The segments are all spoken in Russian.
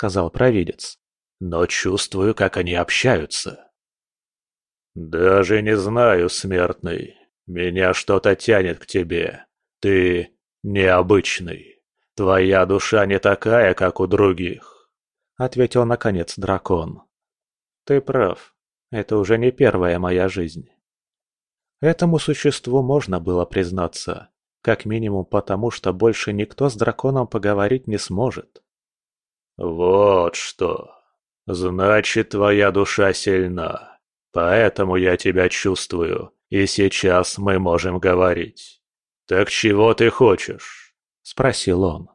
сказал провидец. «Но чувствую, как они общаются». «Даже не знаю, смертный. Меня что-то тянет к тебе. Ты необычный. Твоя душа не такая, как у других», — ответил наконец дракон. «Ты прав. Это уже не первая моя жизнь». Этому существу можно было признаться, как минимум потому, что больше никто с драконом поговорить не сможет. «Вот что. Значит, твоя душа сильна. Поэтому я тебя чувствую, и сейчас мы можем говорить. Так чего ты хочешь?» – спросил он.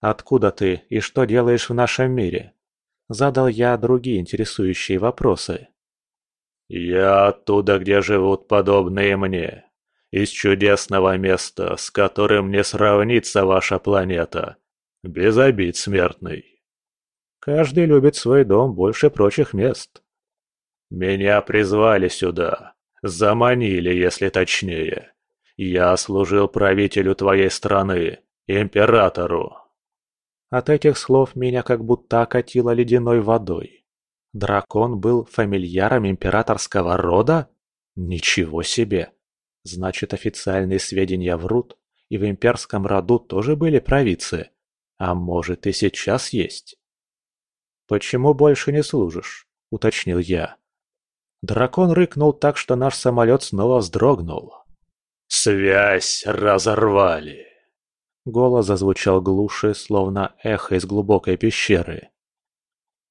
«Откуда ты и что делаешь в нашем мире?» Задал я другие интересующие вопросы. «Я оттуда, где живут подобные мне. Из чудесного места, с которым не сравнится ваша планета. Без обид, смертный. Каждый любит свой дом больше прочих мест. Меня призвали сюда. Заманили, если точнее. Я служил правителю твоей страны, императору. От этих слов меня как будто окатило ледяной водой. Дракон был фамильяром императорского рода? Ничего себе! Значит, официальные сведения врут, и в имперском роду тоже были провидцы. А может, и сейчас есть. «Почему больше не служишь?» – уточнил я. Дракон рыкнул так, что наш самолет снова вздрогнул. «Связь разорвали!» Голос зазвучал глуше, словно эхо из глубокой пещеры.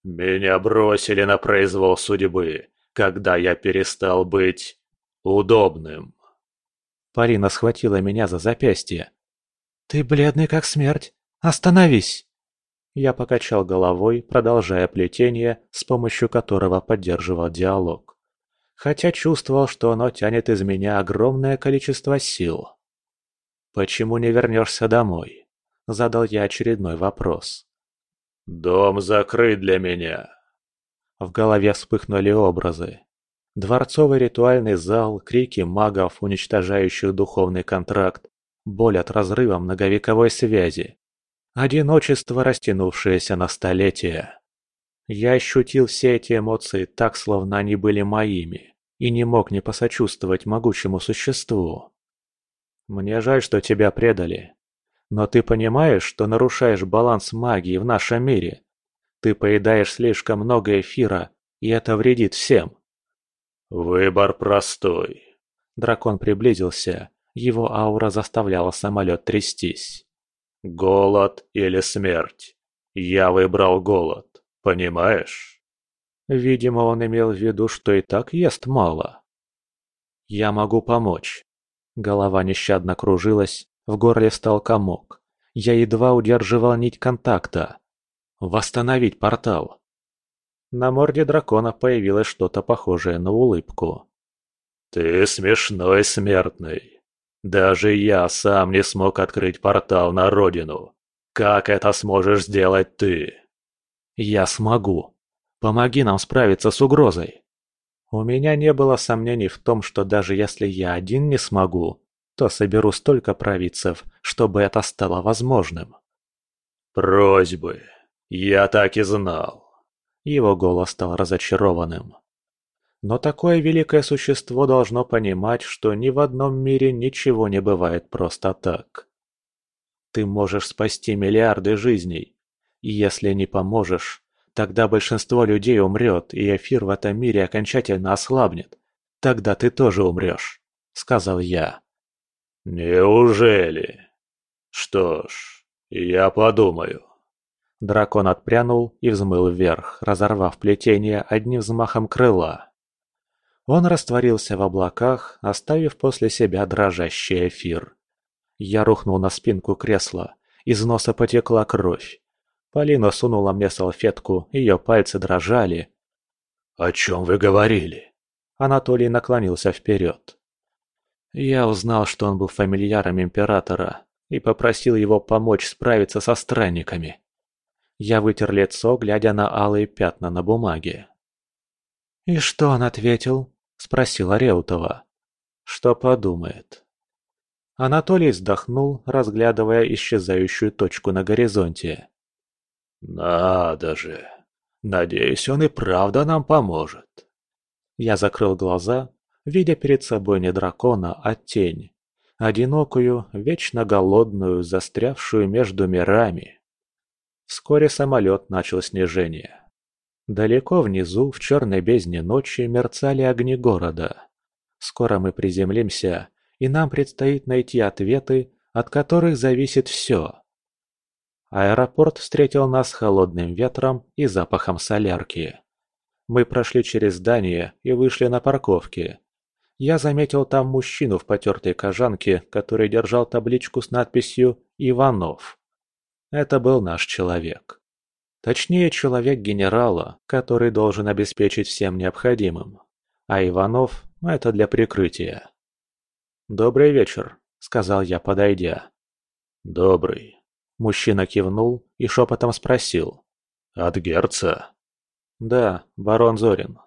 Меня бросили на произвол судьбы, когда я перестал быть удобным. Полина схватила меня за запястье. «Ты бледный как смерть! Остановись!» Я покачал головой, продолжая плетение, с помощью которого поддерживал диалог. Хотя чувствовал, что оно тянет из меня огромное количество сил. «Почему не вернешься домой?» Задал я очередной вопрос. «Дом закрыт для меня». В голове вспыхнули образы. Дворцовый ритуальный зал, крики магов, уничтожающих духовный контракт, боль от разрыва многовековой связи. Одиночество, растянувшееся на столетия. Я ощутил все эти эмоции так, словно они были моими, и не мог не посочувствовать могучему существу. «Мне жаль, что тебя предали», но ты понимаешь, что нарушаешь баланс магии в нашем мире? Ты поедаешь слишком много эфира, и это вредит всем. Выбор простой. Дракон приблизился. Его аура заставляла самолет трястись. Голод или смерть? Я выбрал голод, понимаешь? Видимо, он имел в виду, что и так ест мало. Я могу помочь. Голова нещадно кружилась, в горле стал комок. Я едва удерживал нить контакта. Восстановить портал. На морде дракона появилось что-то похожее на улыбку. «Ты смешной смертный. Даже я сам не смог открыть портал на родину. Как это сможешь сделать ты?» «Я смогу. Помоги нам справиться с угрозой». У меня не было сомнений в том, что даже если я один не смогу, то соберу столько провидцев, чтобы это стало возможным. «Просьбы. Я так и знал». Его голос стал разочарованным. Но такое великое существо должно понимать, что ни в одном мире ничего не бывает просто так. Ты можешь спасти миллиарды жизней, и если не поможешь, тогда большинство людей умрет, и эфир в этом мире окончательно ослабнет. Тогда ты тоже умрешь, сказал я. «Неужели? Что ж, я подумаю». Дракон отпрянул и взмыл вверх, разорвав плетение одним взмахом крыла. Он растворился в облаках, оставив после себя дрожащий эфир. Я рухнул на спинку кресла, из носа потекла кровь. Полина сунула мне салфетку, ее пальцы дрожали. «О чем вы говорили?» Анатолий наклонился вперед. Я узнал, что он был фамильяром императора, и попросил его помочь справиться со странниками. Я вытер лицо, глядя на алые пятна на бумаге. «И что он ответил?» – спросила Реутова. «Что подумает?» Анатолий вздохнул, разглядывая исчезающую точку на горизонте. Надо же. Надеюсь, он и правда нам поможет. Я закрыл глаза, видя перед собой не дракона, а тень. Одинокую, вечно голодную, застрявшую между мирами. Вскоре самолет начал снижение. Далеко внизу, в черной бездне ночи, мерцали огни города. Скоро мы приземлимся, и нам предстоит найти ответы, от которых зависит все. Аэропорт встретил нас холодным ветром и запахом солярки. Мы прошли через здание и вышли на парковке. Я заметил там мужчину в потертой кожанке, который держал табличку с надписью «Иванов». Это был наш человек. Точнее, человек генерала, который должен обеспечить всем необходимым. А Иванов – это для прикрытия. «Добрый вечер», – сказал я, подойдя. «Добрый». Мужчина кивнул и шепотом спросил. «От герца?» «Да, барон Зорин».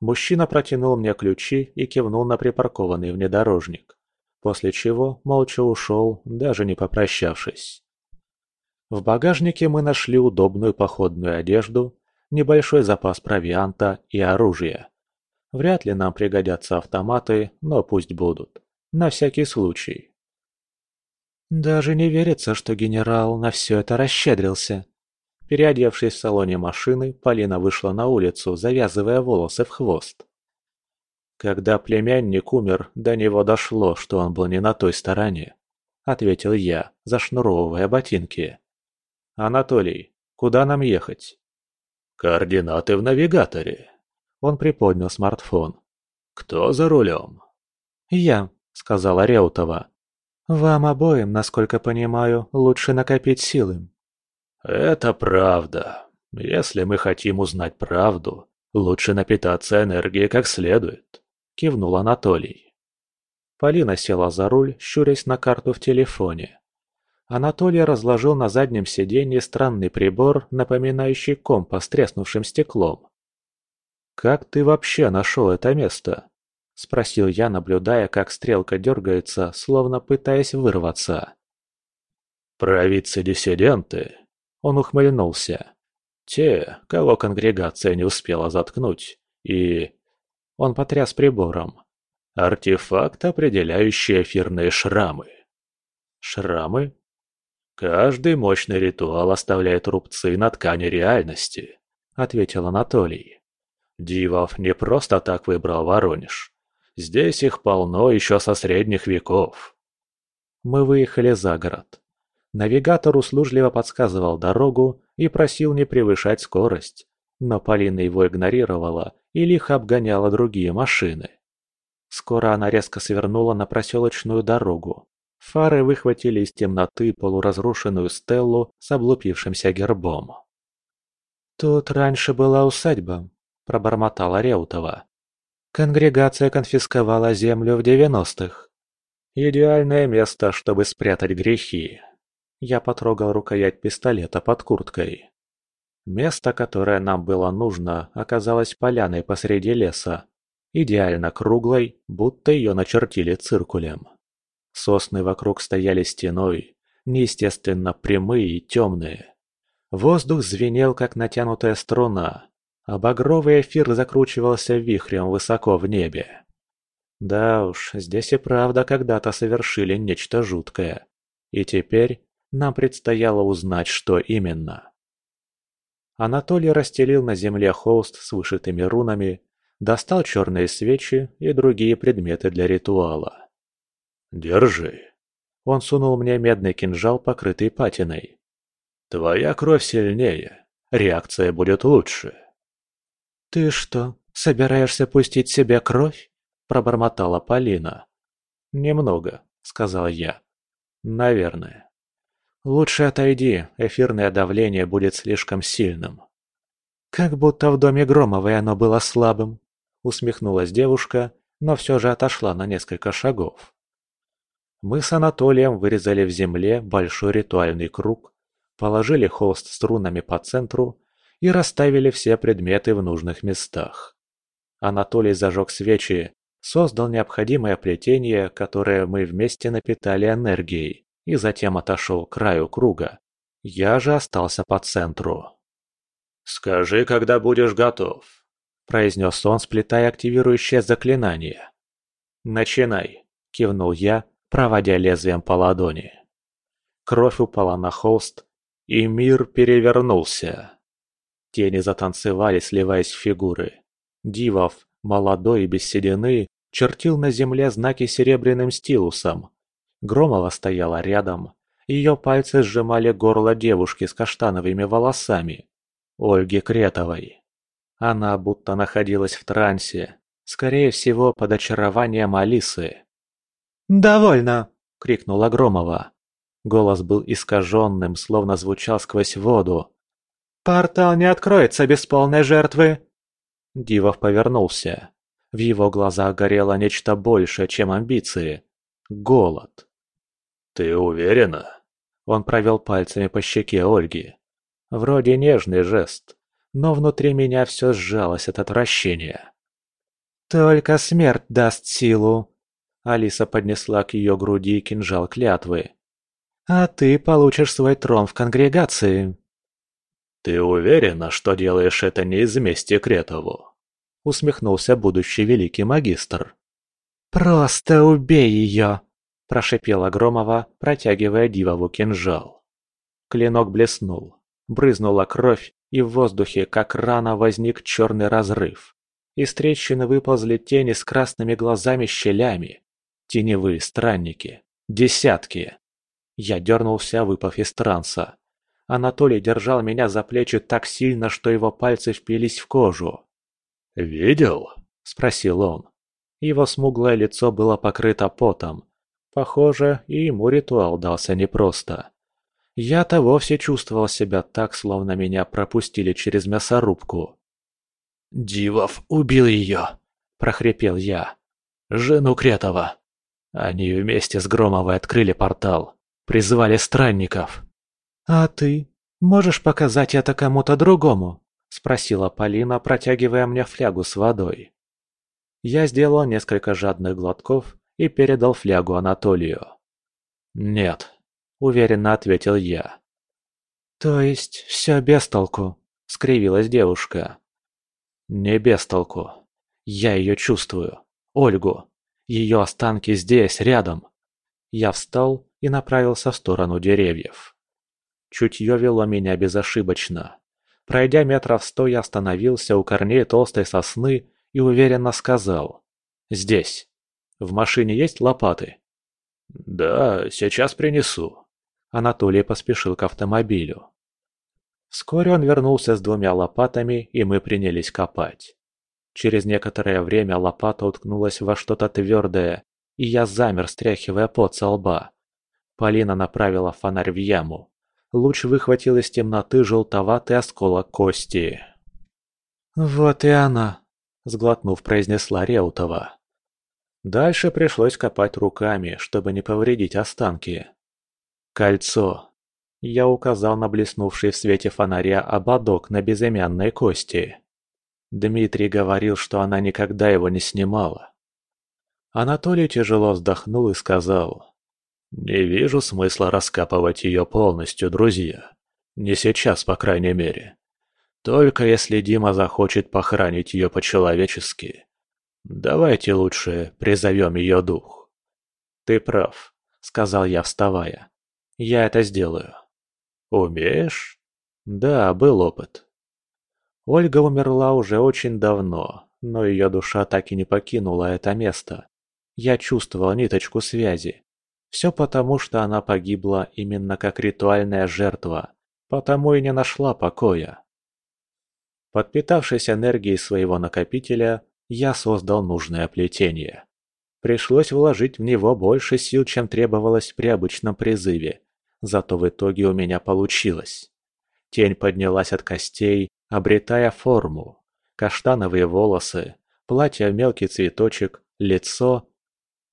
Мужчина протянул мне ключи и кивнул на припаркованный внедорожник, после чего молча ушел, даже не попрощавшись. В багажнике мы нашли удобную походную одежду, небольшой запас провианта и оружия. Вряд ли нам пригодятся автоматы, но пусть будут. На всякий случай. Даже не верится, что генерал на все это расщедрился, Переодевшись в салоне машины, Полина вышла на улицу, завязывая волосы в хвост. Когда племянник умер, до него дошло, что он был не на той стороне, ответил я, зашнуровывая ботинки. Анатолий, куда нам ехать? Координаты в навигаторе. Он приподнял смартфон. Кто за рулем? Я, сказала Реутова. Вам обоим, насколько понимаю, лучше накопить силы. «Это правда. Если мы хотим узнать правду, лучше напитаться энергией как следует», – кивнул Анатолий. Полина села за руль, щурясь на карту в телефоне. Анатолий разложил на заднем сиденье странный прибор, напоминающий компас с треснувшим стеклом. «Как ты вообще нашел это место?» – спросил я, наблюдая, как стрелка дергается, словно пытаясь вырваться. «Провидцы-диссиденты он ухмыльнулся. Те, кого конгрегация не успела заткнуть. И... Он потряс прибором. Артефакт, определяющий эфирные шрамы. Шрамы? Каждый мощный ритуал оставляет рубцы на ткани реальности, ответил Анатолий. Дивов не просто так выбрал Воронеж. Здесь их полно еще со средних веков. Мы выехали за город. Навигатор услужливо подсказывал дорогу и просил не превышать скорость, но Полина его игнорировала и лихо обгоняла другие машины. Скоро она резко свернула на проселочную дорогу. Фары выхватили из темноты полуразрушенную стеллу с облупившимся гербом. «Тут раньше была усадьба», – пробормотала Реутова. «Конгрегация конфисковала землю в девяностых. Идеальное место, чтобы спрятать грехи», я потрогал рукоять пистолета под курткой. Место, которое нам было нужно, оказалось поляной посреди леса, идеально круглой, будто ее начертили циркулем. Сосны вокруг стояли стеной, неестественно прямые и темные. Воздух звенел, как натянутая струна, а багровый эфир закручивался вихрем высоко в небе. Да уж, здесь и правда когда-то совершили нечто жуткое. И теперь нам предстояло узнать, что именно. Анатолий расстелил на земле холст с вышитыми рунами, достал черные свечи и другие предметы для ритуала. «Держи». Он сунул мне медный кинжал, покрытый патиной. «Твоя кровь сильнее. Реакция будет лучше». «Ты что, собираешься пустить себе кровь?» – пробормотала Полина. «Немного», – сказал я. «Наверное». «Лучше отойди, эфирное давление будет слишком сильным». «Как будто в доме Громовой оно было слабым», — усмехнулась девушка, но все же отошла на несколько шагов. Мы с Анатолием вырезали в земле большой ритуальный круг, положили холст струнами по центру и расставили все предметы в нужных местах. Анатолий зажег свечи, создал необходимое плетение, которое мы вместе напитали энергией, и затем отошел к краю круга. Я же остался по центру. «Скажи, когда будешь готов», – произнес он, сплетая активирующее заклинание. «Начинай», – кивнул я, проводя лезвием по ладони. Кровь упала на холст, и мир перевернулся. Тени затанцевали, сливаясь в фигуры. Дивов, молодой и без седины, чертил на земле знаки серебряным стилусом. Громова стояла рядом. Ее пальцы сжимали горло девушки с каштановыми волосами. Ольги Кретовой. Она будто находилась в трансе, скорее всего, под очарованием Алисы. «Довольно!» — крикнула Громова. Голос был искаженным, словно звучал сквозь воду. «Портал не откроется без полной жертвы!» Дивов повернулся. В его глазах горело нечто большее, чем амбиции. Голод. «Ты уверена?» Он провел пальцами по щеке Ольги. Вроде нежный жест, но внутри меня все сжалось от отвращения. «Только смерть даст силу!» Алиса поднесла к ее груди кинжал клятвы. «А ты получишь свой трон в конгрегации!» «Ты уверена, что делаешь это не из мести Кретову?» Усмехнулся будущий великий магистр. «Просто убей ее!» Прошипела Громова, протягивая Дивову кинжал. Клинок блеснул. Брызнула кровь, и в воздухе, как рана, возник черный разрыв. Из трещины выползли тени с красными глазами-щелями. Теневые странники. Десятки. Я дернулся, выпав из транса. Анатолий держал меня за плечи так сильно, что его пальцы впились в кожу. «Видел?» – спросил он. Его смуглое лицо было покрыто потом. Похоже, и ему ритуал дался непросто. Я-то вовсе чувствовал себя так, словно меня пропустили через мясорубку. «Дивов убил ее!» – прохрипел я. «Жену Кретова!» Они вместе с Громовой открыли портал, призвали странников. «А ты? Можешь показать это кому-то другому?» – спросила Полина, протягивая мне флягу с водой. Я сделал несколько жадных глотков и передал флягу Анатолию. «Нет», – уверенно ответил я. «То есть все без толку?» – скривилась девушка. «Не без толку. Я ее чувствую. Ольгу. Ее останки здесь, рядом». Я встал и направился в сторону деревьев. Чутье вело меня безошибочно. Пройдя метров сто, я остановился у корней толстой сосны и уверенно сказал «Здесь. В машине есть лопаты?» «Да, сейчас принесу», Анатолий поспешил к автомобилю. Вскоре он вернулся с двумя лопатами, и мы принялись копать. Через некоторое время лопата уткнулась во что-то твердое, и я замер, стряхивая пот со лба. Полина направила фонарь в яму. Луч выхватил из темноты желтоватый осколок кости. «Вот и она», — сглотнув, произнесла Реутова. Дальше пришлось копать руками, чтобы не повредить останки. Кольцо. Я указал на блеснувший в свете фонаря ободок на безымянной кости. Дмитрий говорил, что она никогда его не снимала. Анатолий тяжело вздохнул и сказал. «Не вижу смысла раскапывать ее полностью, друзья. Не сейчас, по крайней мере. Только если Дима захочет похоронить ее по-человечески. Давайте лучше призовем ее дух». «Ты прав», — сказал я, вставая. Я это сделаю. Умеешь? Да, был опыт. Ольга умерла уже очень давно, но ее душа так и не покинула это место. Я чувствовал ниточку связи. Все потому, что она погибла именно как ритуальная жертва, потому и не нашла покоя. Подпитавшись энергией своего накопителя, я создал нужное плетение. Пришлось вложить в него больше сил, чем требовалось при обычном призыве, Зато в итоге у меня получилось. Тень поднялась от костей, обретая форму. Каштановые волосы, платье в мелкий цветочек, лицо.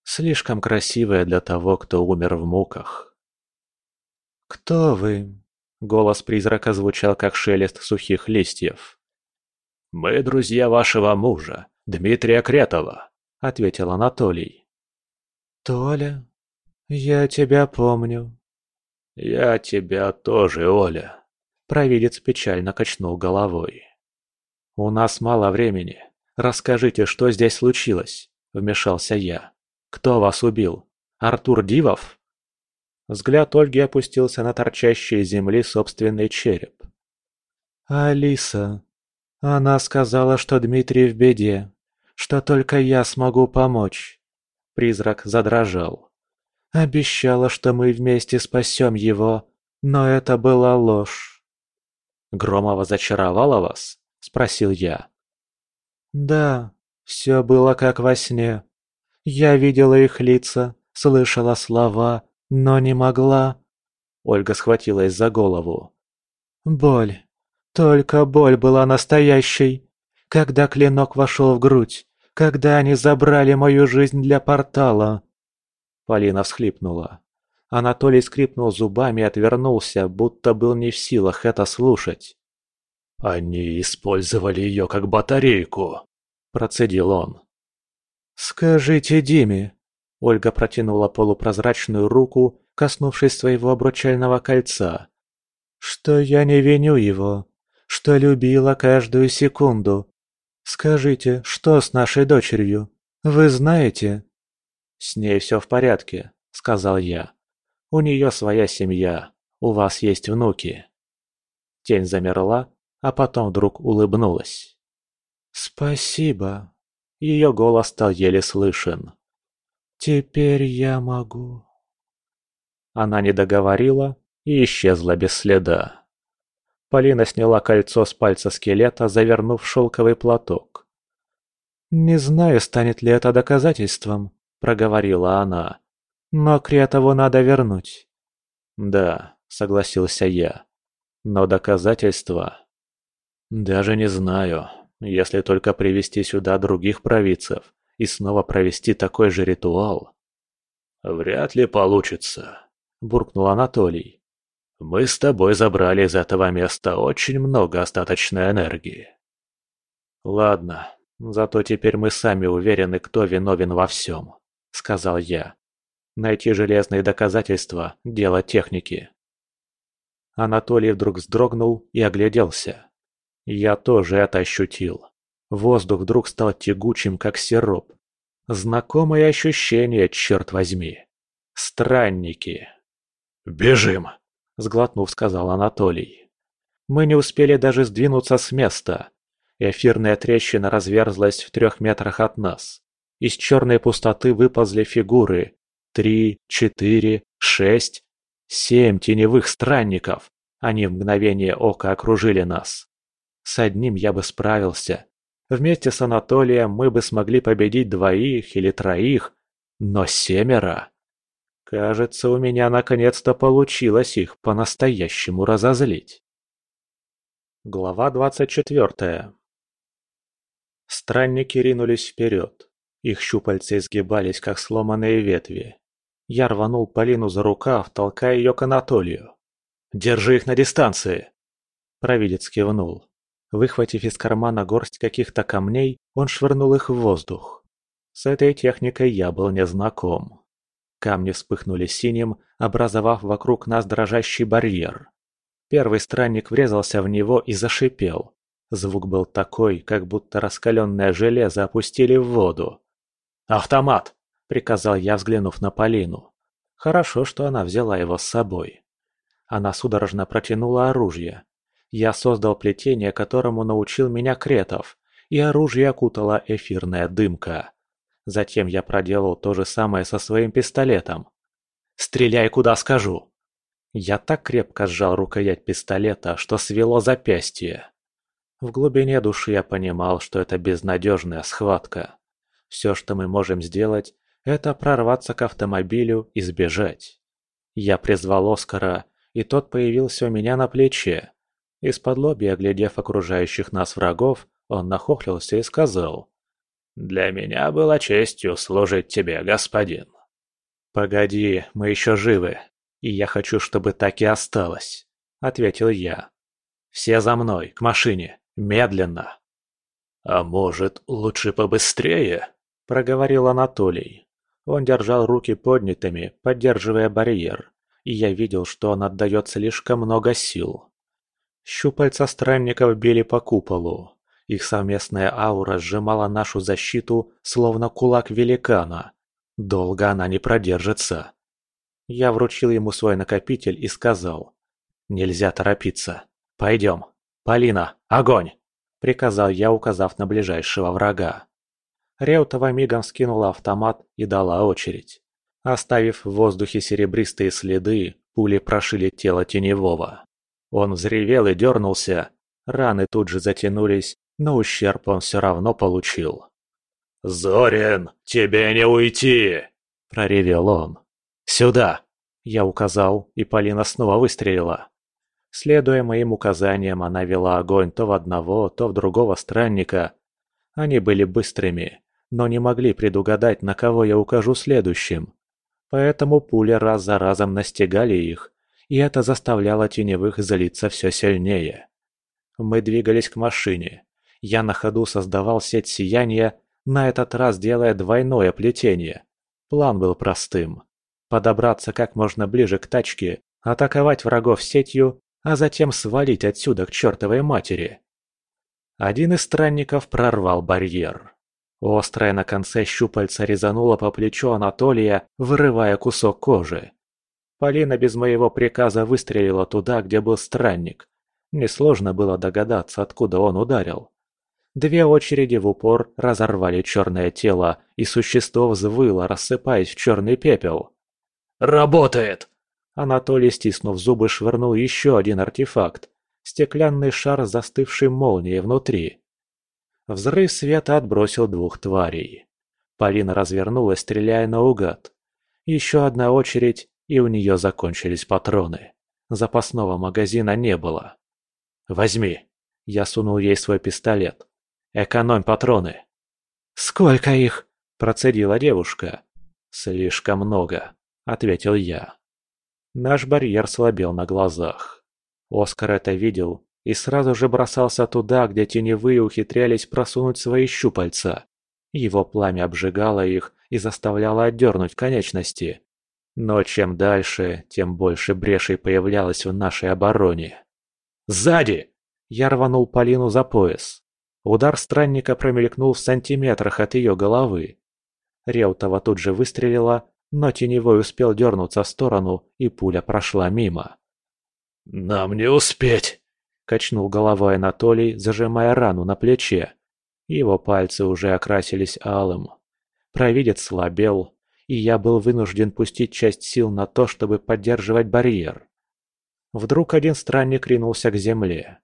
Слишком красивое для того, кто умер в муках. «Кто вы?» Голос призрака звучал, как шелест сухих листьев. «Мы друзья вашего мужа, Дмитрия Кретова», — ответил Анатолий. «Толя, я тебя помню», «Я тебя тоже, Оля», — провидец печально качнул головой. «У нас мало времени. Расскажите, что здесь случилось?» — вмешался я. «Кто вас убил? Артур Дивов?» Взгляд Ольги опустился на торчащий из земли собственный череп. «Алиса. Она сказала, что Дмитрий в беде, что только я смогу помочь». Призрак задрожал. «Обещала, что мы вместе спасем его, но это была ложь». «Громова зачаровала вас?» – спросил я. «Да, все было как во сне. Я видела их лица, слышала слова, но не могла...» Ольга схватилась за голову. «Боль. Только боль была настоящей. Когда клинок вошел в грудь, когда они забрали мою жизнь для портала. Полина всхлипнула. Анатолий скрипнул зубами и отвернулся, будто был не в силах это слушать. «Они использовали ее как батарейку», – процедил он. «Скажите Диме». Ольга протянула полупрозрачную руку, коснувшись своего обручального кольца. «Что я не виню его что любила каждую секунду. Скажите, что с нашей дочерью? Вы знаете?» «С ней все в порядке», — сказал я. «У нее своя семья, у вас есть внуки». Тень замерла, а потом вдруг улыбнулась. «Спасибо». Ее голос стал еле слышен. «Теперь я могу...» Она не договорила и исчезла без следа. Полина сняла кольцо с пальца скелета, завернув шелковый платок. «Не знаю, станет ли это доказательством», — проговорила она. «Но Кретову надо вернуть». «Да», — согласился я. «Но доказательства...» «Даже не знаю, если только привести сюда других провидцев и снова провести такой же ритуал». «Вряд ли получится», — буркнул Анатолий. Мы с тобой забрали из этого места очень много остаточной энергии. Ладно, зато теперь мы сами уверены, кто виновен во всем, сказал я. Найти железные доказательства – дело техники. Анатолий вдруг вздрогнул и огляделся. Я тоже это ощутил. Воздух вдруг стал тягучим, как сироп. Знакомое ощущение, черт возьми. Странники. «Бежим!» – сглотнув, сказал Анатолий. Мы не успели даже сдвинуться с места. Эфирная трещина разверзлась в трех метрах от нас. Из черной пустоты выползли фигуры. Три, четыре, шесть, семь теневых странников. Они в мгновение ока окружили нас. С одним я бы справился. Вместе с Анатолием мы бы смогли победить двоих или троих, но семеро... Кажется, у меня наконец-то получилось их по-настоящему разозлить. Глава двадцать четвертая. Странники ринулись вперед. Их щупальца изгибались, как сломанные ветви. Я рванул Полину за рукав, толкая ее к Анатолию. «Держи их на дистанции!» Провидец кивнул. Выхватив из кармана горсть каких-то камней, он швырнул их в воздух. С этой техникой я был не знаком. Камни вспыхнули синим, образовав вокруг нас дрожащий барьер. Первый странник врезался в него и зашипел. Звук был такой, как будто раскаленное железо опустили в воду. «Автомат!» – приказал я, взглянув на Полину. Хорошо, что она взяла его с собой. Она судорожно протянула оружие. Я создал плетение, которому научил меня Кретов, и оружие окутала эфирная дымка. Затем я проделал то же самое со своим пистолетом. «Стреляй, куда скажу!» Я так крепко сжал рукоять пистолета, что свело запястье. В глубине души я понимал, что это безнадежная схватка. Все, что мы можем сделать, это прорваться к автомобилю и сбежать. Я призвал Оскара, и тот появился у меня на плече. Из-под лобья, оглядев окружающих нас врагов, он нахохлился и сказал. Для меня было честью служить тебе, господин. Погоди, мы еще живы, и я хочу, чтобы так и осталось, ответил я. Все за мной, к машине, медленно. А может, лучше побыстрее? проговорил Анатолий. Он держал руки поднятыми, поддерживая барьер, и я видел, что он отдает слишком много сил. Щупальца странников били по куполу. Их совместная аура сжимала нашу защиту, словно кулак великана. Долго она не продержится. Я вручил ему свой накопитель и сказал. «Нельзя торопиться. Пойдем. Полина, огонь!» Приказал я, указав на ближайшего врага. Реутова мигом скинула автомат и дала очередь. Оставив в воздухе серебристые следы, пули прошили тело Теневого. Он взревел и дернулся. Раны тут же затянулись, но ущерб он все равно получил. «Зорин, тебе не уйти!» – проревел он. «Сюда!» – я указал, и Полина снова выстрелила. Следуя моим указаниям, она вела огонь то в одного, то в другого странника. Они были быстрыми, но не могли предугадать, на кого я укажу следующим. Поэтому пули раз за разом настигали их, и это заставляло теневых залиться все сильнее. Мы двигались к машине. Я на ходу создавал сеть сияния, на этот раз делая двойное плетение. План был простым. Подобраться как можно ближе к тачке, атаковать врагов сетью, а затем свалить отсюда к чертовой матери. Один из странников прорвал барьер. Острая на конце щупальца резанула по плечу Анатолия, вырывая кусок кожи. Полина без моего приказа выстрелила туда, где был странник. Несложно было догадаться, откуда он ударил. Две очереди в упор разорвали черное тело, и существо взвыло, рассыпаясь в черный пепел. «Работает!» Анатолий, стиснув зубы, швырнул еще один артефакт. Стеклянный шар с застывшей молнией внутри. Взрыв света отбросил двух тварей. Полина развернулась, стреляя наугад. Еще одна очередь, и у нее закончились патроны. Запасного магазина не было. «Возьми!» Я сунул ей свой пистолет. «Экономь патроны!» «Сколько их?» – процедила девушка. «Слишком много», – ответил я. Наш барьер слабел на глазах. Оскар это видел и сразу же бросался туда, где теневые ухитрялись просунуть свои щупальца. Его пламя обжигало их и заставляло отдернуть конечности. Но чем дальше, тем больше брешей появлялось в нашей обороне. «Сзади!» Я рванул Полину за пояс. Удар странника промелькнул в сантиметрах от ее головы. Реутова тут же выстрелила, но теневой успел дернуться в сторону, и пуля прошла мимо. «Нам не успеть!» – качнул головой Анатолий, зажимая рану на плече. Его пальцы уже окрасились алым. Провидец слабел, и я был вынужден пустить часть сил на то, чтобы поддерживать барьер. Вдруг один странник ринулся к земле.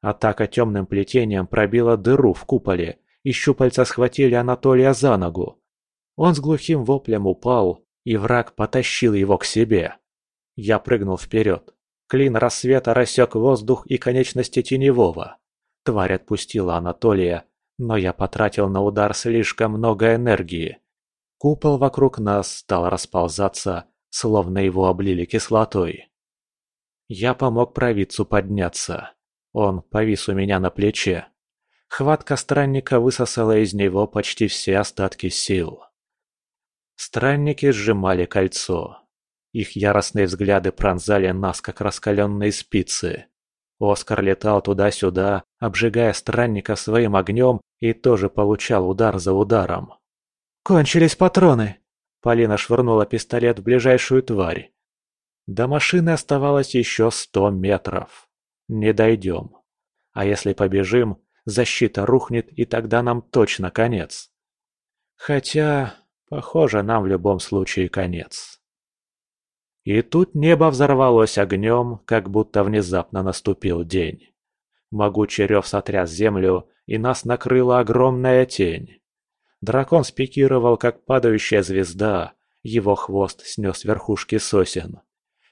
Атака темным плетением пробила дыру в куполе, и щупальца схватили Анатолия за ногу. Он с глухим воплем упал, и враг потащил его к себе. Я прыгнул вперед. Клин рассвета рассек воздух и конечности теневого. Тварь отпустила Анатолия, но я потратил на удар слишком много энергии. Купол вокруг нас стал расползаться, словно его облили кислотой. Я помог провидцу подняться. Он повис у меня на плече. Хватка странника высосала из него почти все остатки сил. Странники сжимали кольцо. Их яростные взгляды пронзали нас, как раскаленные спицы. Оскар летал туда-сюда, обжигая странника своим огнем и тоже получал удар за ударом. «Кончились патроны!» Полина швырнула пистолет в ближайшую тварь. До машины оставалось еще сто метров. Не дойдем. А если побежим, защита рухнет, и тогда нам точно конец. Хотя, похоже, нам в любом случае конец. И тут небо взорвалось огнем, как будто внезапно наступил день. Могучий рев сотряс землю, и нас накрыла огромная тень. Дракон спикировал, как падающая звезда, его хвост снес верхушки сосен.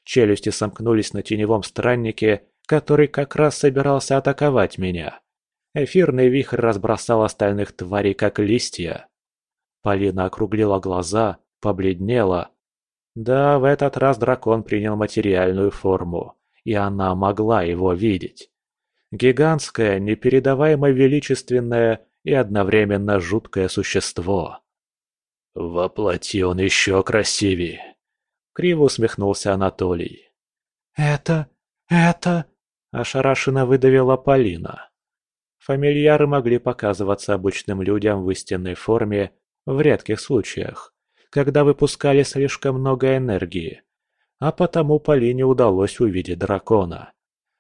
Челюсти сомкнулись на теневом страннике, который как раз собирался атаковать меня. Эфирный вихрь разбросал остальных тварей, как листья. Полина округлила глаза, побледнела. Да, в этот раз дракон принял материальную форму, и она могла его видеть. Гигантское, непередаваемо величественное и одновременно жуткое существо. «Воплоти он еще красивее», Криво усмехнулся Анатолий. «Это... это...» – ошарашенно выдавила Полина. Фамильяры могли показываться обычным людям в истинной форме в редких случаях, когда выпускали слишком много энергии, а потому Полине удалось увидеть дракона.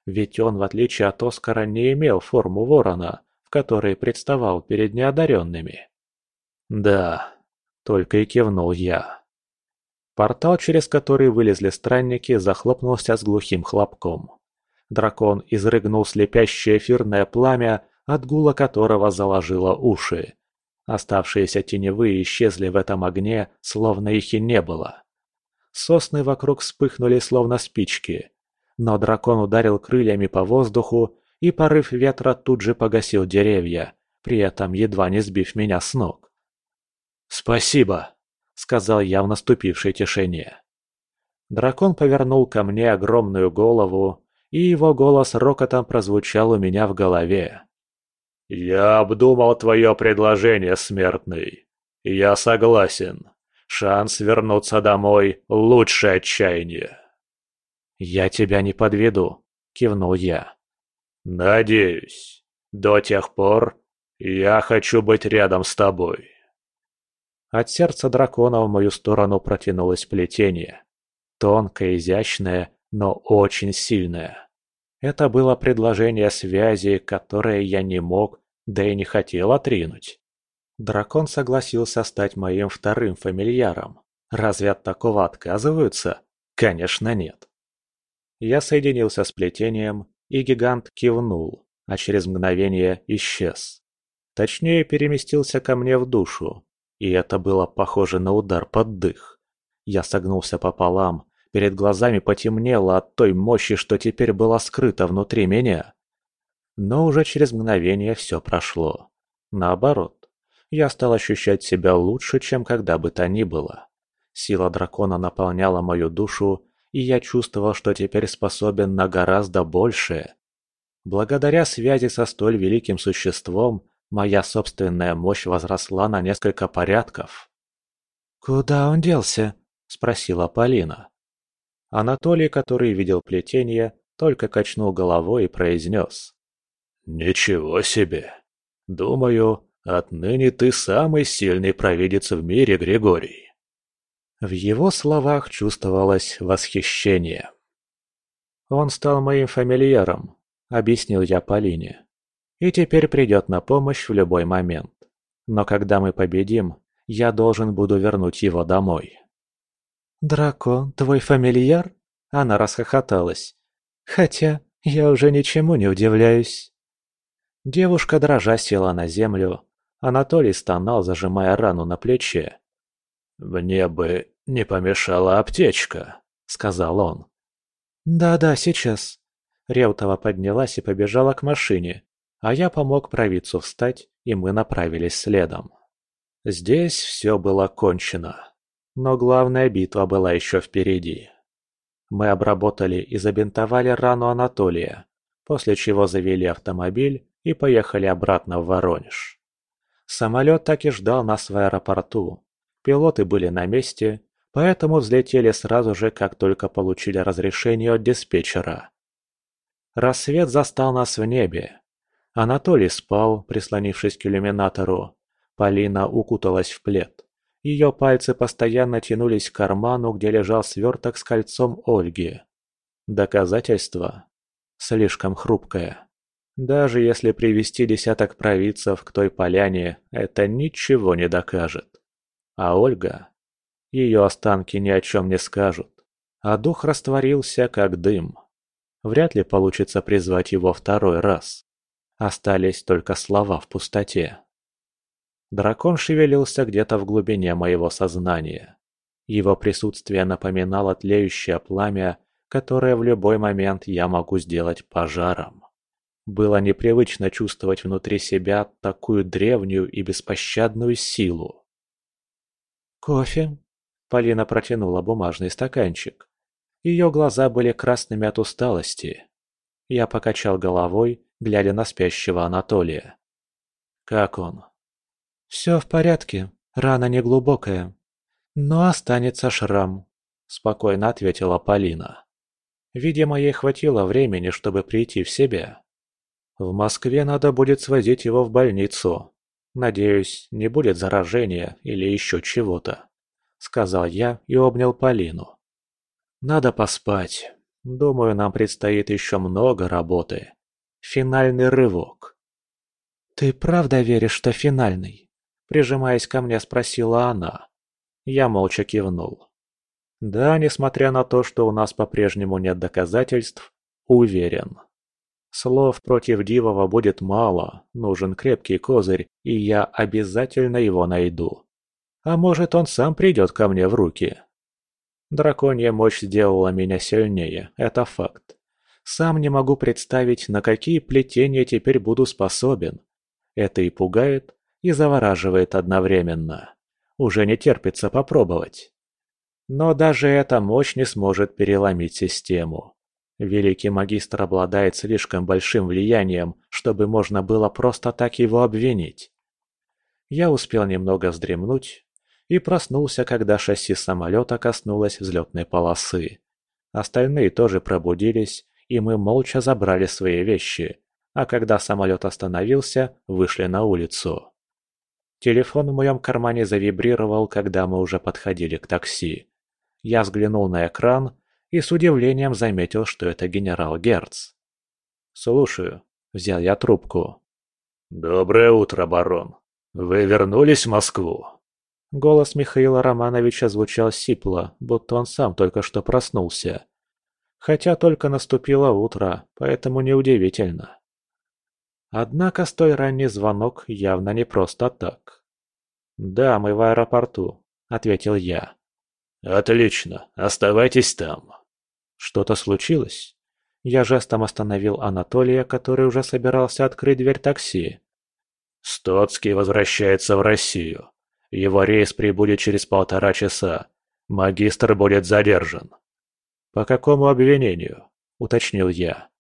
Ведь он, в отличие от Оскара, не имел форму ворона, в которой представал перед неодаренными. «Да», — только и кивнул я. Портал, через который вылезли странники, захлопнулся с глухим хлопком. Дракон изрыгнул слепящее эфирное пламя, от гула которого заложило уши. Оставшиеся теневые исчезли в этом огне, словно их и не было. Сосны вокруг вспыхнули, словно спички. Но дракон ударил крыльями по воздуху, и порыв ветра тут же погасил деревья, при этом едва не сбив меня с ног. «Спасибо!» — сказал я в наступившей тишине. Дракон повернул ко мне огромную голову, и его голос рокотом прозвучал у меня в голове. «Я обдумал твое предложение, смертный. Я согласен. Шанс вернуться домой — лучше отчаяния». «Я тебя не подведу», — кивнул я. «Надеюсь. До тех пор я хочу быть рядом с тобой». От сердца дракона в мою сторону протянулось плетение. Тонкое, изящное, но очень сильное. Это было предложение связи, которое я не мог, да и не хотел отринуть. Дракон согласился стать моим вторым фамильяром. Разве от такого отказываются? Конечно, нет. Я соединился с плетением, и гигант кивнул, а через мгновение исчез. Точнее, переместился ко мне в душу, и это было похоже на удар под дых. Я согнулся пополам, перед глазами потемнело от той мощи, что теперь была скрыта внутри меня. Но уже через мгновение все прошло. Наоборот, я стал ощущать себя лучше, чем когда бы то ни было. Сила дракона наполняла мою душу, и я чувствовал, что теперь способен на гораздо большее. Благодаря связи со столь великим существом, моя собственная мощь возросла на несколько порядков. «Куда он делся?» – спросила Полина. Анатолий, который видел плетение, только качнул головой и произнес. «Ничего себе! Думаю, отныне ты самый сильный провидец в мире, Григорий!» В его словах чувствовалось восхищение. «Он стал моим фамильяром», — объяснил я Полине. «И теперь придет на помощь в любой момент. Но когда мы победим, я должен буду вернуть его домой». «Дракон, твой фамильяр?» Она расхохоталась. «Хотя я уже ничему не удивляюсь». Девушка дрожа села на землю. Анатолий стонал, зажимая рану на плече. «Мне бы не помешала аптечка», — сказал он. «Да-да, сейчас». Реутова поднялась и побежала к машине, а я помог провидцу встать, и мы направились следом. Здесь все было кончено, но главная битва была еще впереди. Мы обработали и забинтовали рану Анатолия, после чего завели автомобиль и поехали обратно в Воронеж. Самолет так и ждал нас в аэропорту. Пилоты были на месте, поэтому взлетели сразу же, как только получили разрешение от диспетчера. Рассвет застал нас в небе. Анатолий спал, прислонившись к иллюминатору. Полина укуталась в плед. Ее пальцы постоянно тянулись к карману, где лежал сверток с кольцом Ольги. Доказательство? Слишком хрупкое. Даже если привести десяток провидцев к той поляне, это ничего не докажет. А Ольга? Ее останки ни о чем не скажут. А дух растворился, как дым. Вряд ли получится призвать его второй раз. Остались только слова в пустоте. Дракон шевелился где-то в глубине моего сознания. Его присутствие напоминало тлеющее пламя, которое в любой момент я могу сделать пожаром. Было непривычно чувствовать внутри себя такую древнюю и беспощадную силу. «Кофе?» – Полина протянула бумажный стаканчик. Ее глаза были красными от усталости. Я покачал головой, глядя на спящего Анатолия. «Как он?» «Все в порядке, рана неглубокая. Но останется шрам», – спокойно ответила Полина. Видимо, ей хватило времени, чтобы прийти в себя. В Москве надо будет свозить его в больницу. Надеюсь, не будет заражения или еще чего-то. Сказал я и обнял Полину. Надо поспать. Думаю, нам предстоит еще много работы. Финальный рывок. «Ты правда веришь, что финальный?» Прижимаясь ко мне, спросила она. Я молча кивнул. Да, несмотря на то, что у нас по-прежнему нет доказательств, уверен. Слов против Дивова будет мало, нужен крепкий козырь, и я обязательно его найду. А может, он сам придет ко мне в руки. Драконья мощь сделала меня сильнее, это факт. Сам не могу представить, на какие плетения теперь буду способен. Это и пугает, и завораживает одновременно. Уже не терпится попробовать. Но даже эта мощь не сможет переломить систему. Великий магистр обладает слишком большим влиянием, чтобы можно было просто так его обвинить. Я успел немного вздремнуть и проснулся, когда шасси самолета коснулось взлетной полосы. Остальные тоже пробудились, и мы молча забрали свои вещи, а когда самолет остановился, вышли на улицу. Телефон в моем кармане завибрировал, когда мы уже подходили к такси. Я взглянул на экран и с удивлением заметил, что это генерал Герц. «Слушаю», — взял я трубку. «Доброе утро, барон. Вы вернулись в Москву?» Голос Михаила Романовича звучал сипло, будто он сам только что проснулся. Хотя только наступило утро, поэтому неудивительно. Однако столь ранний звонок явно не просто так. «Да, мы в аэропорту», — ответил я. «Отлично, оставайтесь там». «Что-то случилось?» Я жестом остановил Анатолия, который уже собирался открыть дверь такси. «Стоцкий возвращается в Россию. Его рейс прибудет через полтора часа. Магистр будет задержан». «По какому обвинению?» – уточнил я.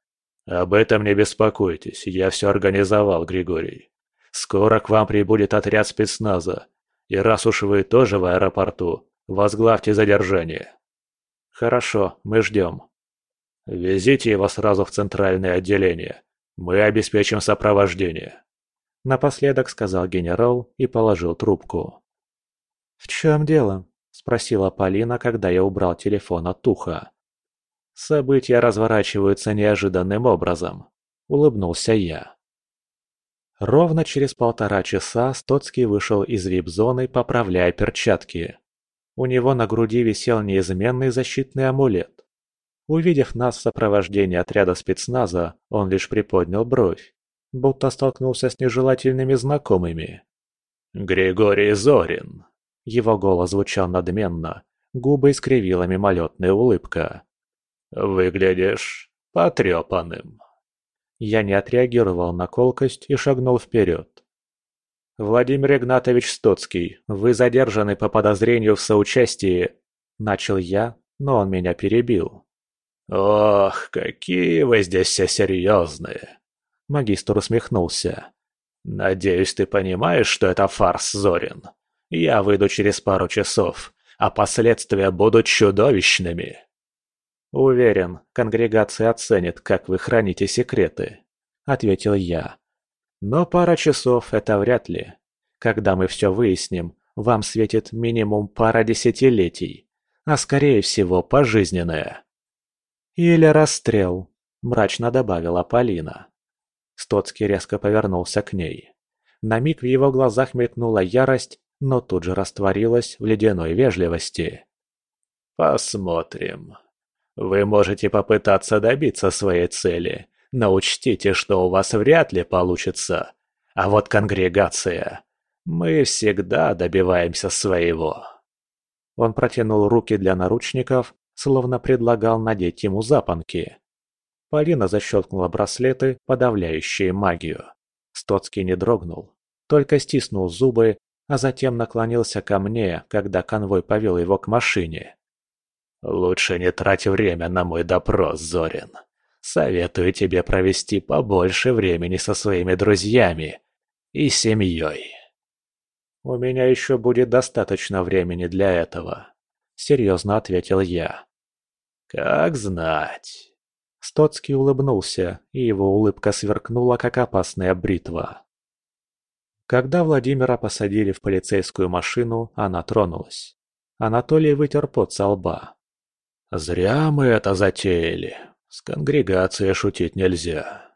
«Об этом не беспокойтесь, я все организовал, Григорий. Скоро к вам прибудет отряд спецназа. И раз уж вы тоже в аэропорту, Возглавьте задержание. Хорошо, мы ждем. Везите его сразу в центральное отделение. Мы обеспечим сопровождение. Напоследок сказал генерал и положил трубку. «В чем дело?» – спросила Полина, когда я убрал телефон от уха. «События разворачиваются неожиданным образом», – улыбнулся я. Ровно через полтора часа Стоцкий вышел из вип-зоны, поправляя перчатки. У него на груди висел неизменный защитный амулет. Увидев нас в сопровождении отряда спецназа, он лишь приподнял бровь, будто столкнулся с нежелательными знакомыми. «Григорий Зорин!» Его голос звучал надменно, губы искривила мимолетная улыбка. «Выглядишь потрепанным». Я не отреагировал на колкость и шагнул вперед. «Владимир Игнатович Стоцкий, вы задержаны по подозрению в соучастии...» Начал я, но он меня перебил. «Ох, какие вы здесь все серьезные!» Магистр усмехнулся. «Надеюсь, ты понимаешь, что это фарс, Зорин. Я выйду через пару часов, а последствия будут чудовищными». «Уверен, конгрегация оценит, как вы храните секреты», — ответил я. Но пара часов – это вряд ли. Когда мы все выясним, вам светит минимум пара десятилетий, а скорее всего пожизненное. Или расстрел, мрачно добавила Полина. Стоцкий резко повернулся к ней. На миг в его глазах мелькнула ярость, но тут же растворилась в ледяной вежливости. «Посмотрим. Вы можете попытаться добиться своей цели, но учтите, что у вас вряд ли получится. А вот конгрегация. Мы всегда добиваемся своего. Он протянул руки для наручников, словно предлагал надеть ему запонки. Полина защелкнула браслеты, подавляющие магию. Стоцкий не дрогнул, только стиснул зубы, а затем наклонился ко мне, когда конвой повел его к машине. «Лучше не трать время на мой допрос, Зорин. Советую тебе провести побольше времени со своими друзьями и семьей. У меня еще будет достаточно времени для этого. серьезно ответил я. «Как знать». Стоцкий улыбнулся, и его улыбка сверкнула, как опасная бритва. Когда Владимира посадили в полицейскую машину, она тронулась. Анатолий вытер пот со лба. «Зря мы это затеяли. С конгрегацией шутить нельзя».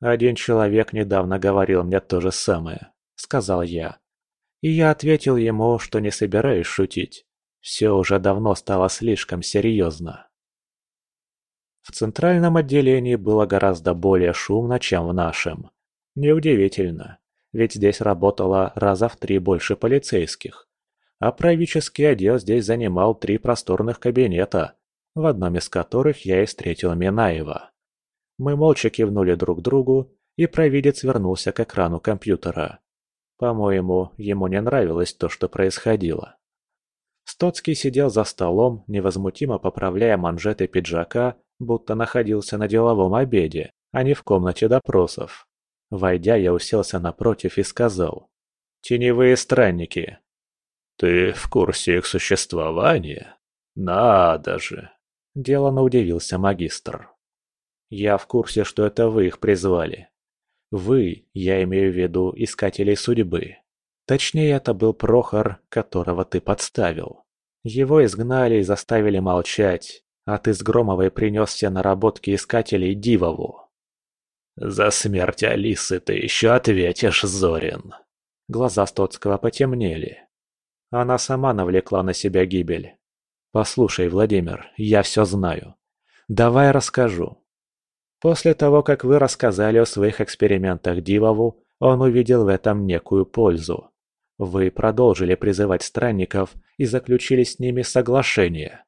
«Один человек недавно говорил мне то же самое», — сказал я. И я ответил ему, что не собираюсь шутить. Все уже давно стало слишком серьезно. В центральном отделении было гораздо более шумно, чем в нашем. Неудивительно ведь здесь работало раза в три больше полицейских. А правительский отдел здесь занимал три просторных кабинета, в одном из которых я и встретил Минаева. Мы молча кивнули друг другу, и провидец вернулся к экрану компьютера. По-моему, ему не нравилось то, что происходило. Стоцкий сидел за столом, невозмутимо поправляя манжеты пиджака, будто находился на деловом обеде, а не в комнате допросов. Войдя, я уселся напротив и сказал. «Теневые странники». «Ты в курсе их существования? Надо же!» Делано удивился магистр. «Я в курсе, что это вы их призвали. Вы, я имею в виду искателей судьбы. Точнее, это был Прохор, которого ты подставил. Его изгнали и заставили молчать, а ты с Громовой принес все наработки искателей Дивову. «За смерть Алисы ты еще ответишь, Зорин!» Глаза Стоцкого потемнели. Она сама навлекла на себя гибель. «Послушай, Владимир, я все знаю. Давай расскажу». После того, как вы рассказали о своих экспериментах Дивову, он увидел в этом некую пользу. Вы продолжили призывать странников и заключили с ними соглашение.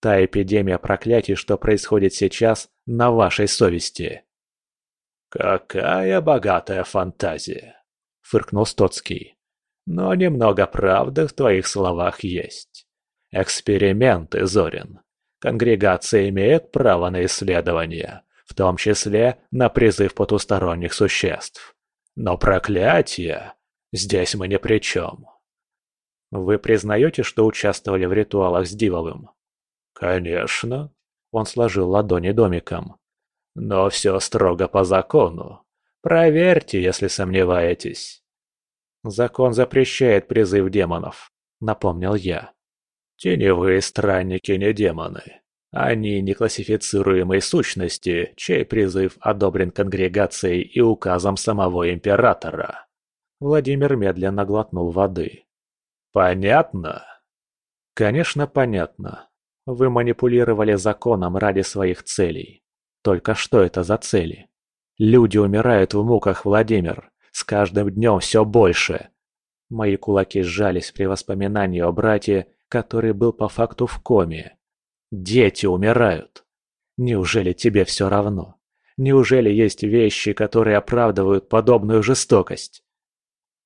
Та эпидемия проклятий, что происходит сейчас, на вашей совести. «Какая богатая фантазия!» — фыркнул Стоцкий. «Но немного правды в твоих словах есть. Эксперименты, Зорин. Конгрегация имеет право на исследование, в том числе на призыв потусторонних существ. Но проклятие... Здесь мы ни при чем». «Вы признаете, что участвовали в ритуалах с Дивовым?» «Конечно». Он сложил ладони домиком. Но все строго по закону. Проверьте, если сомневаетесь. Закон запрещает призыв демонов, напомнил я. Теневые странники не демоны. Они неклассифицируемые сущности, чей призыв одобрен конгрегацией и указом самого императора. Владимир медленно глотнул воды. Понятно? Конечно, понятно. Вы манипулировали законом ради своих целей. Только что это за цели? Люди умирают в муках, Владимир. С каждым днем все больше. Мои кулаки сжались при воспоминании о брате, который был по факту в коме. Дети умирают. Неужели тебе все равно? Неужели есть вещи, которые оправдывают подобную жестокость?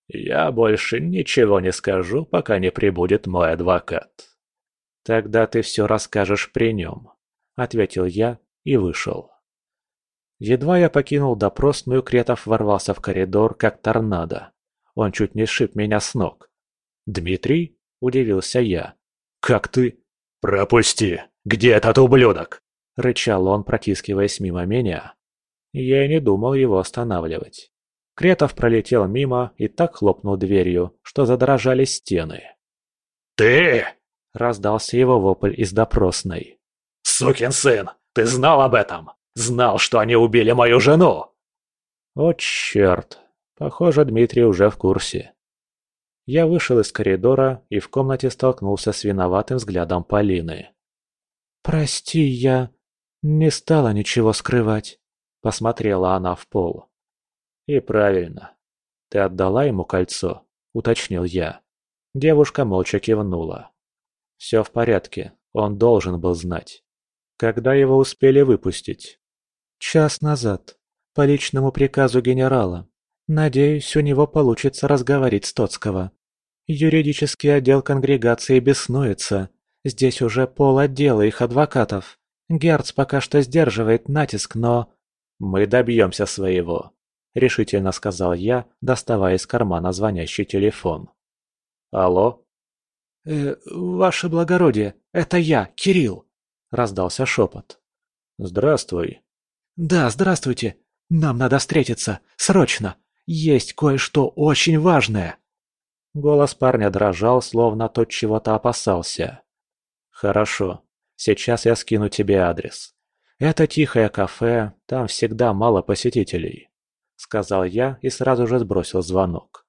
Я больше ничего не скажу, пока не прибудет мой адвокат. Тогда ты все расскажешь при нем, ответил я и вышел. Едва я покинул допросную, Кретов ворвался в коридор, как торнадо. Он чуть не сшиб меня с ног. «Дмитрий?» – удивился я. «Как ты?» «Пропусти! Где этот ублюдок?» – рычал он, протискиваясь мимо меня. Я и не думал его останавливать. Кретов пролетел мимо и так хлопнул дверью, что задрожали стены. «Ты!» – раздался его вопль из допросной. «Сукин сын! Ты знал об этом? Знал, что они убили мою жену!» «О, черт! Похоже, Дмитрий уже в курсе». Я вышел из коридора и в комнате столкнулся с виноватым взглядом Полины. «Прости, я не стала ничего скрывать», — посмотрела она в пол. «И правильно. Ты отдала ему кольцо?» — уточнил я. Девушка молча кивнула. «Все в порядке, он должен был знать. Когда его успели выпустить?» «Час назад. По личному приказу генерала. Надеюсь, у него получится разговорить Стоцкого. Юридический отдел конгрегации беснуется. Здесь уже пол отдела их адвокатов. Герц пока что сдерживает натиск, но...» «Мы добьемся своего», — решительно сказал я, доставая из кармана звонящий телефон. «Алло?» «Э, «Ваше благородие, это я, Кирилл!» – раздался шепот. «Здравствуй». «Да, здравствуйте. Нам надо встретиться. Срочно. Есть кое-что очень важное». Голос парня дрожал, словно тот чего-то опасался. «Хорошо. Сейчас я скину тебе адрес. Это тихое кафе, там всегда мало посетителей», — сказал я и сразу же сбросил звонок.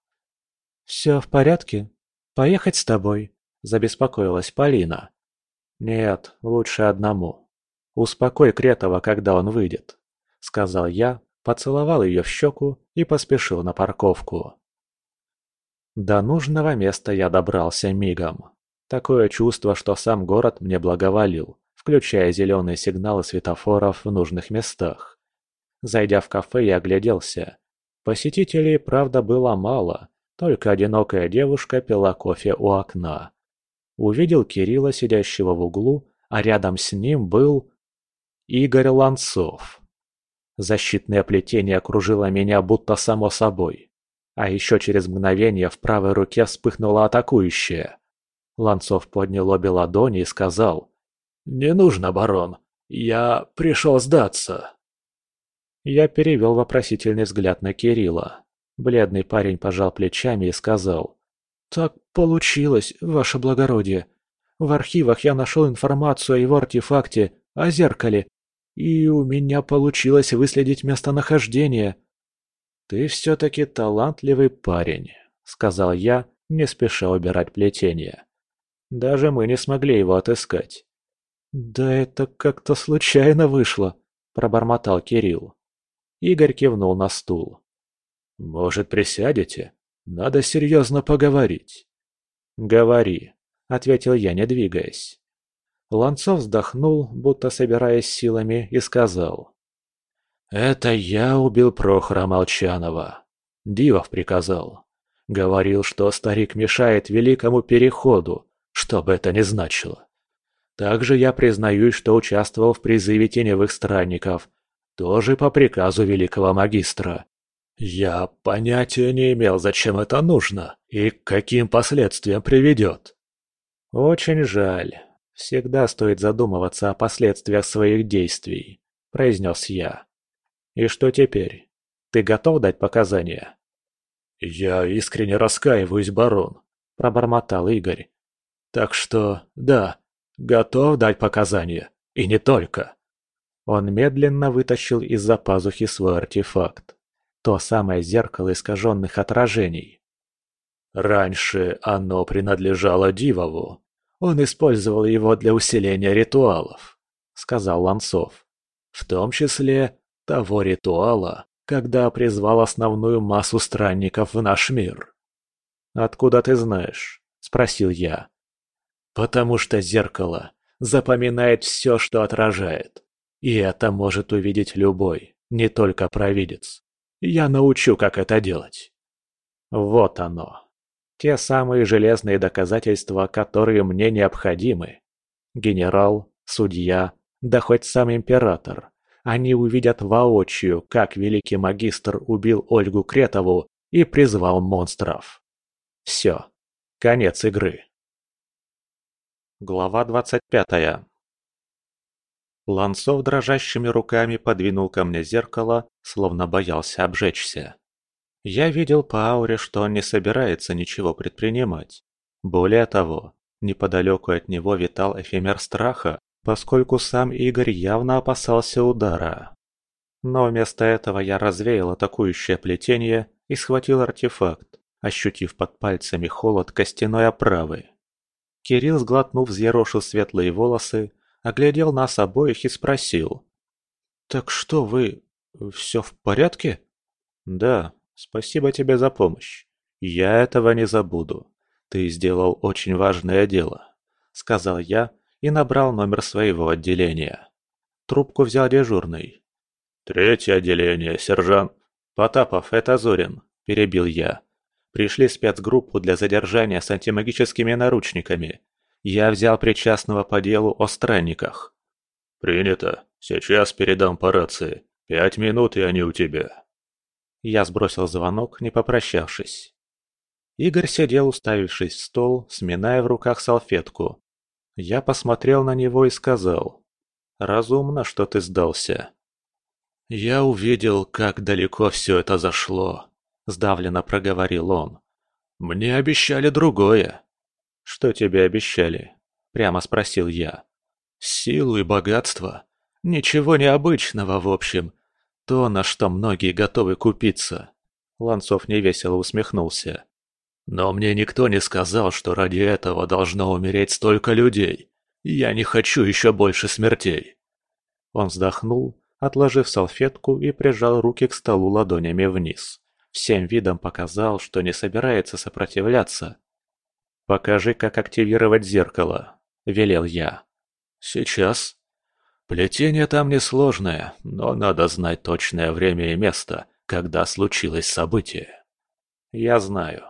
«Все в порядке? Поехать с тобой?» – забеспокоилась Полина. «Нет, лучше одному. Успокой Кретова, когда он выйдет», – сказал я, поцеловал ее в щеку и поспешил на парковку. До нужного места я добрался мигом. Такое чувство, что сам город мне благоволил, включая зеленые сигналы светофоров в нужных местах. Зайдя в кафе, я огляделся. Посетителей, правда, было мало, только одинокая девушка пила кофе у окна. Увидел Кирилла, сидящего в углу, а рядом с ним был... Игорь Ланцов. Защитное плетение окружило меня будто само собой. А еще через мгновение в правой руке вспыхнуло атакующее. Ланцов поднял обе ладони и сказал. «Не нужно, барон. Я пришел сдаться». Я перевел вопросительный взгляд на Кирилла. Бледный парень пожал плечами и сказал. «Так получилось, ваше благородие. В архивах я нашел информацию о его артефакте, о зеркале, и у меня получилось выследить местонахождение. «Ты все-таки талантливый парень», — сказал я, не спеша убирать плетение. «Даже мы не смогли его отыскать». «Да это как-то случайно вышло», — пробормотал Кирилл. Игорь кивнул на стул. «Может, присядете? Надо серьезно поговорить». «Говори», — ответил я, не двигаясь. Ланцов вздохнул, будто собираясь силами, и сказал. «Это я убил Прохора Молчанова. Дивов приказал. Говорил, что старик мешает великому переходу, что бы это ни значило. Также я признаюсь, что участвовал в призыве теневых странников, тоже по приказу великого магистра. Я понятия не имел, зачем это нужно и к каким последствиям приведет. Очень жаль. Всегда стоит задумываться о последствиях своих действий, произнес я. И что теперь? Ты готов дать показания? Я искренне раскаиваюсь, барон, пробормотал Игорь. Так что, да, готов дать показания. И не только. Он медленно вытащил из-за пазухи свой артефакт. То самое зеркало искаженных отражений. Раньше оно принадлежало Дивову. Он использовал его для усиления ритуалов, сказал Ланцов. В том числе того ритуала, когда призвал основную массу странников в наш мир. «Откуда ты знаешь?» – спросил я. «Потому что зеркало запоминает все, что отражает. И это может увидеть любой, не только провидец. Я научу, как это делать. Вот оно. Те самые железные доказательства, которые мне необходимы. Генерал, судья, да хоть сам император. Они увидят воочию, как великий магистр убил Ольгу Кретову и призвал монстров. Все. Конец игры. Глава двадцать пятая. Ланцов дрожащими руками подвинул ко мне зеркало, словно боялся обжечься. Я видел по ауре, что он не собирается ничего предпринимать. Более того, неподалеку от него витал эфемер страха, поскольку сам Игорь явно опасался удара. Но вместо этого я развеял атакующее плетение и схватил артефакт, ощутив под пальцами холод костяной оправы. Кирилл, сглотнув, взъерошил светлые волосы, оглядел нас обоих и спросил. «Так что вы... все в порядке?» «Да, спасибо тебе за помощь. Я этого не забуду. Ты сделал очень важное дело», — сказал я и набрал номер своего отделения. Трубку взял дежурный. «Третье отделение, сержант». «Потапов, это Зорин», — перебил я. «Пришли спецгруппу для задержания с антимагическими наручниками. Я взял причастного по делу о странниках. «Принято. Сейчас передам по рации. Пять минут, и они у тебя». Я сбросил звонок, не попрощавшись. Игорь сидел, уставившись в стол, сминая в руках салфетку. Я посмотрел на него и сказал. «Разумно, что ты сдался». «Я увидел, как далеко все это зашло», — сдавленно проговорил он. «Мне обещали другое». «Что тебе обещали?» — прямо спросил я. «Силу и богатство. Ничего необычного, в общем. То, на что многие готовы купиться». Ланцов невесело усмехнулся. Но мне никто не сказал, что ради этого должно умереть столько людей. Я не хочу еще больше смертей. Он вздохнул, отложив салфетку и прижал руки к столу ладонями вниз. Всем видом показал, что не собирается сопротивляться. «Покажи, как активировать зеркало», — велел я. «Сейчас?» «Плетение там несложное, но надо знать точное время и место, когда случилось событие». «Я знаю».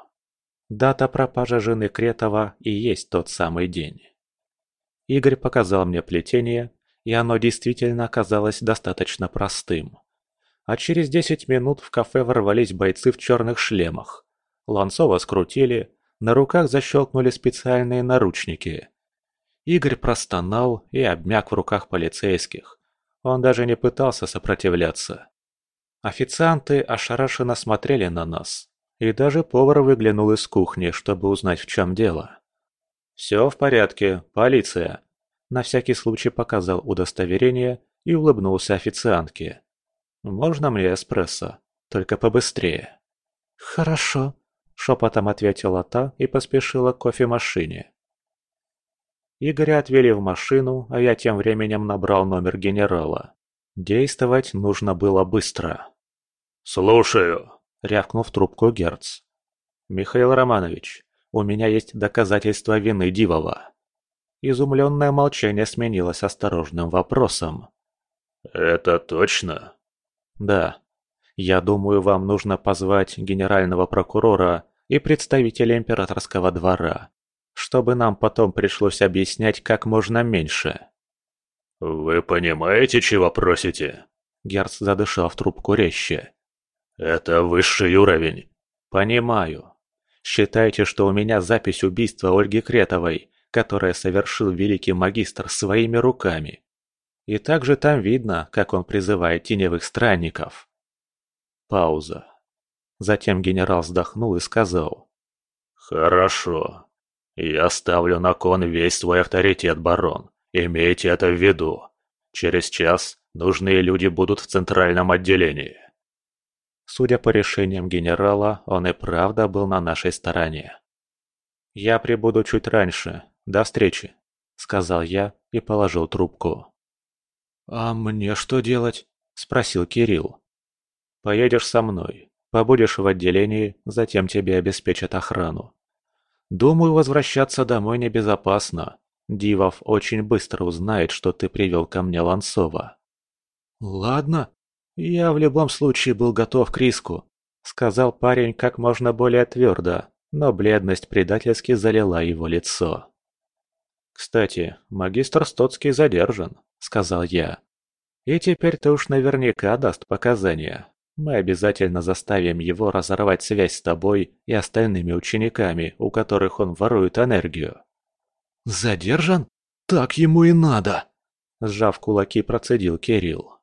Дата пропажи жены Кретова и есть тот самый день. Игорь показал мне плетение, и оно действительно оказалось достаточно простым. А через десять минут в кафе ворвались бойцы в черных шлемах. Ланцова скрутили, на руках защелкнули специальные наручники. Игорь простонал и обмяк в руках полицейских. Он даже не пытался сопротивляться. Официанты ошарашенно смотрели на нас. И даже повар выглянул из кухни, чтобы узнать, в чем дело. «Все в порядке, полиция!» На всякий случай показал удостоверение и улыбнулся официантке. «Можно мне эспрессо? Только побыстрее». «Хорошо», — шепотом ответила та и поспешила к кофемашине. Игоря отвели в машину, а я тем временем набрал номер генерала. Действовать нужно было быстро. «Слушаю», рявкнул в трубку Герц. «Михаил Романович, у меня есть доказательства вины Дивова». Изумленное молчание сменилось осторожным вопросом. «Это точно?» «Да. Я думаю, вам нужно позвать генерального прокурора и представителя императорского двора, чтобы нам потом пришлось объяснять как можно меньше». «Вы понимаете, чего просите?» Герц задышал в трубку резче. «Это высший уровень». «Понимаю. Считайте, что у меня запись убийства Ольги Кретовой, которое совершил великий магистр своими руками. И также там видно, как он призывает теневых странников». Пауза. Затем генерал вздохнул и сказал. «Хорошо. Я ставлю на кон весь свой авторитет, барон. Имейте это в виду. Через час нужные люди будут в центральном отделении. Судя по решениям генерала, он и правда был на нашей стороне. «Я прибуду чуть раньше. До встречи», — сказал я и положил трубку. «А мне что делать?» — спросил Кирилл. «Поедешь со мной, побудешь в отделении, затем тебе обеспечат охрану. Думаю, возвращаться домой небезопасно. Дивов очень быстро узнает, что ты привел ко мне Ланцова». «Ладно», «Я в любом случае был готов к риску», — сказал парень как можно более твердо, но бледность предательски залила его лицо. «Кстати, магистр Стоцкий задержан», — сказал я. «И теперь ты уж наверняка даст показания. Мы обязательно заставим его разорвать связь с тобой и остальными учениками, у которых он ворует энергию». «Задержан? Так ему и надо!» Сжав кулаки, процедил Кирилл.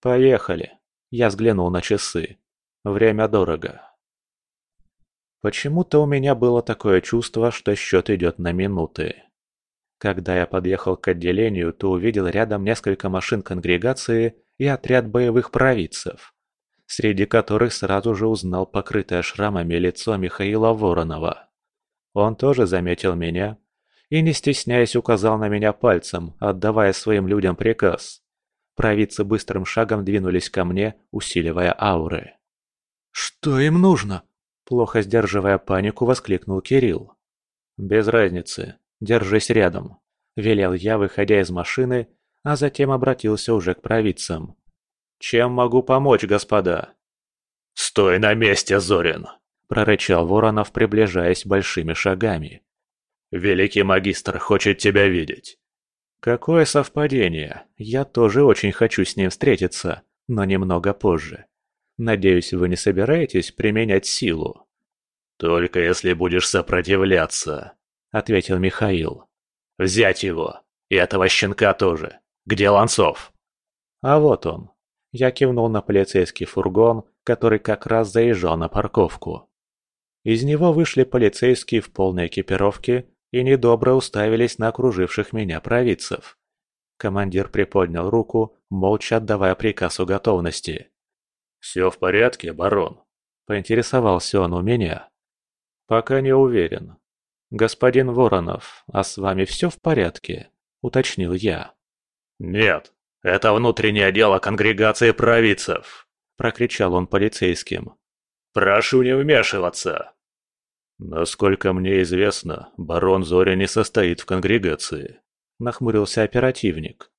«Поехали!» Я взглянул на часы. Время дорого. Почему-то у меня было такое чувство, что счет идет на минуты. Когда я подъехал к отделению, то увидел рядом несколько машин конгрегации и отряд боевых провидцев, среди которых сразу же узнал покрытое шрамами лицо Михаила Воронова. Он тоже заметил меня и, не стесняясь, указал на меня пальцем, отдавая своим людям приказ. Провидцы быстрым шагом двинулись ко мне, усиливая ауры. «Что им нужно?» Плохо сдерживая панику, воскликнул Кирилл. «Без разницы. Держись рядом», – велел я, выходя из машины, а затем обратился уже к провидцам. «Чем могу помочь, господа?» «Стой на месте, Зорин!» – прорычал Воронов, приближаясь большими шагами. «Великий магистр хочет тебя видеть. Какое совпадение. Я тоже очень хочу с ним встретиться, но немного позже. Надеюсь, вы не собираетесь применять силу. «Только если будешь сопротивляться», — ответил Михаил. «Взять его. И этого щенка тоже. Где Ланцов?» «А вот он». Я кивнул на полицейский фургон, который как раз заезжал на парковку. Из него вышли полицейские в полной экипировке и недобро уставились на окруживших меня провидцев. Командир приподнял руку, молча отдавая приказ о готовности. «Все в порядке, барон?» – поинтересовался он у меня. «Пока не уверен. Господин Воронов, а с вами все в порядке?» – уточнил я. «Нет, это внутреннее дело конгрегации провидцев!» – прокричал он полицейским. «Прошу не вмешиваться!» «Насколько мне известно, барон Зоря не состоит в конгрегации», – нахмурился оперативник.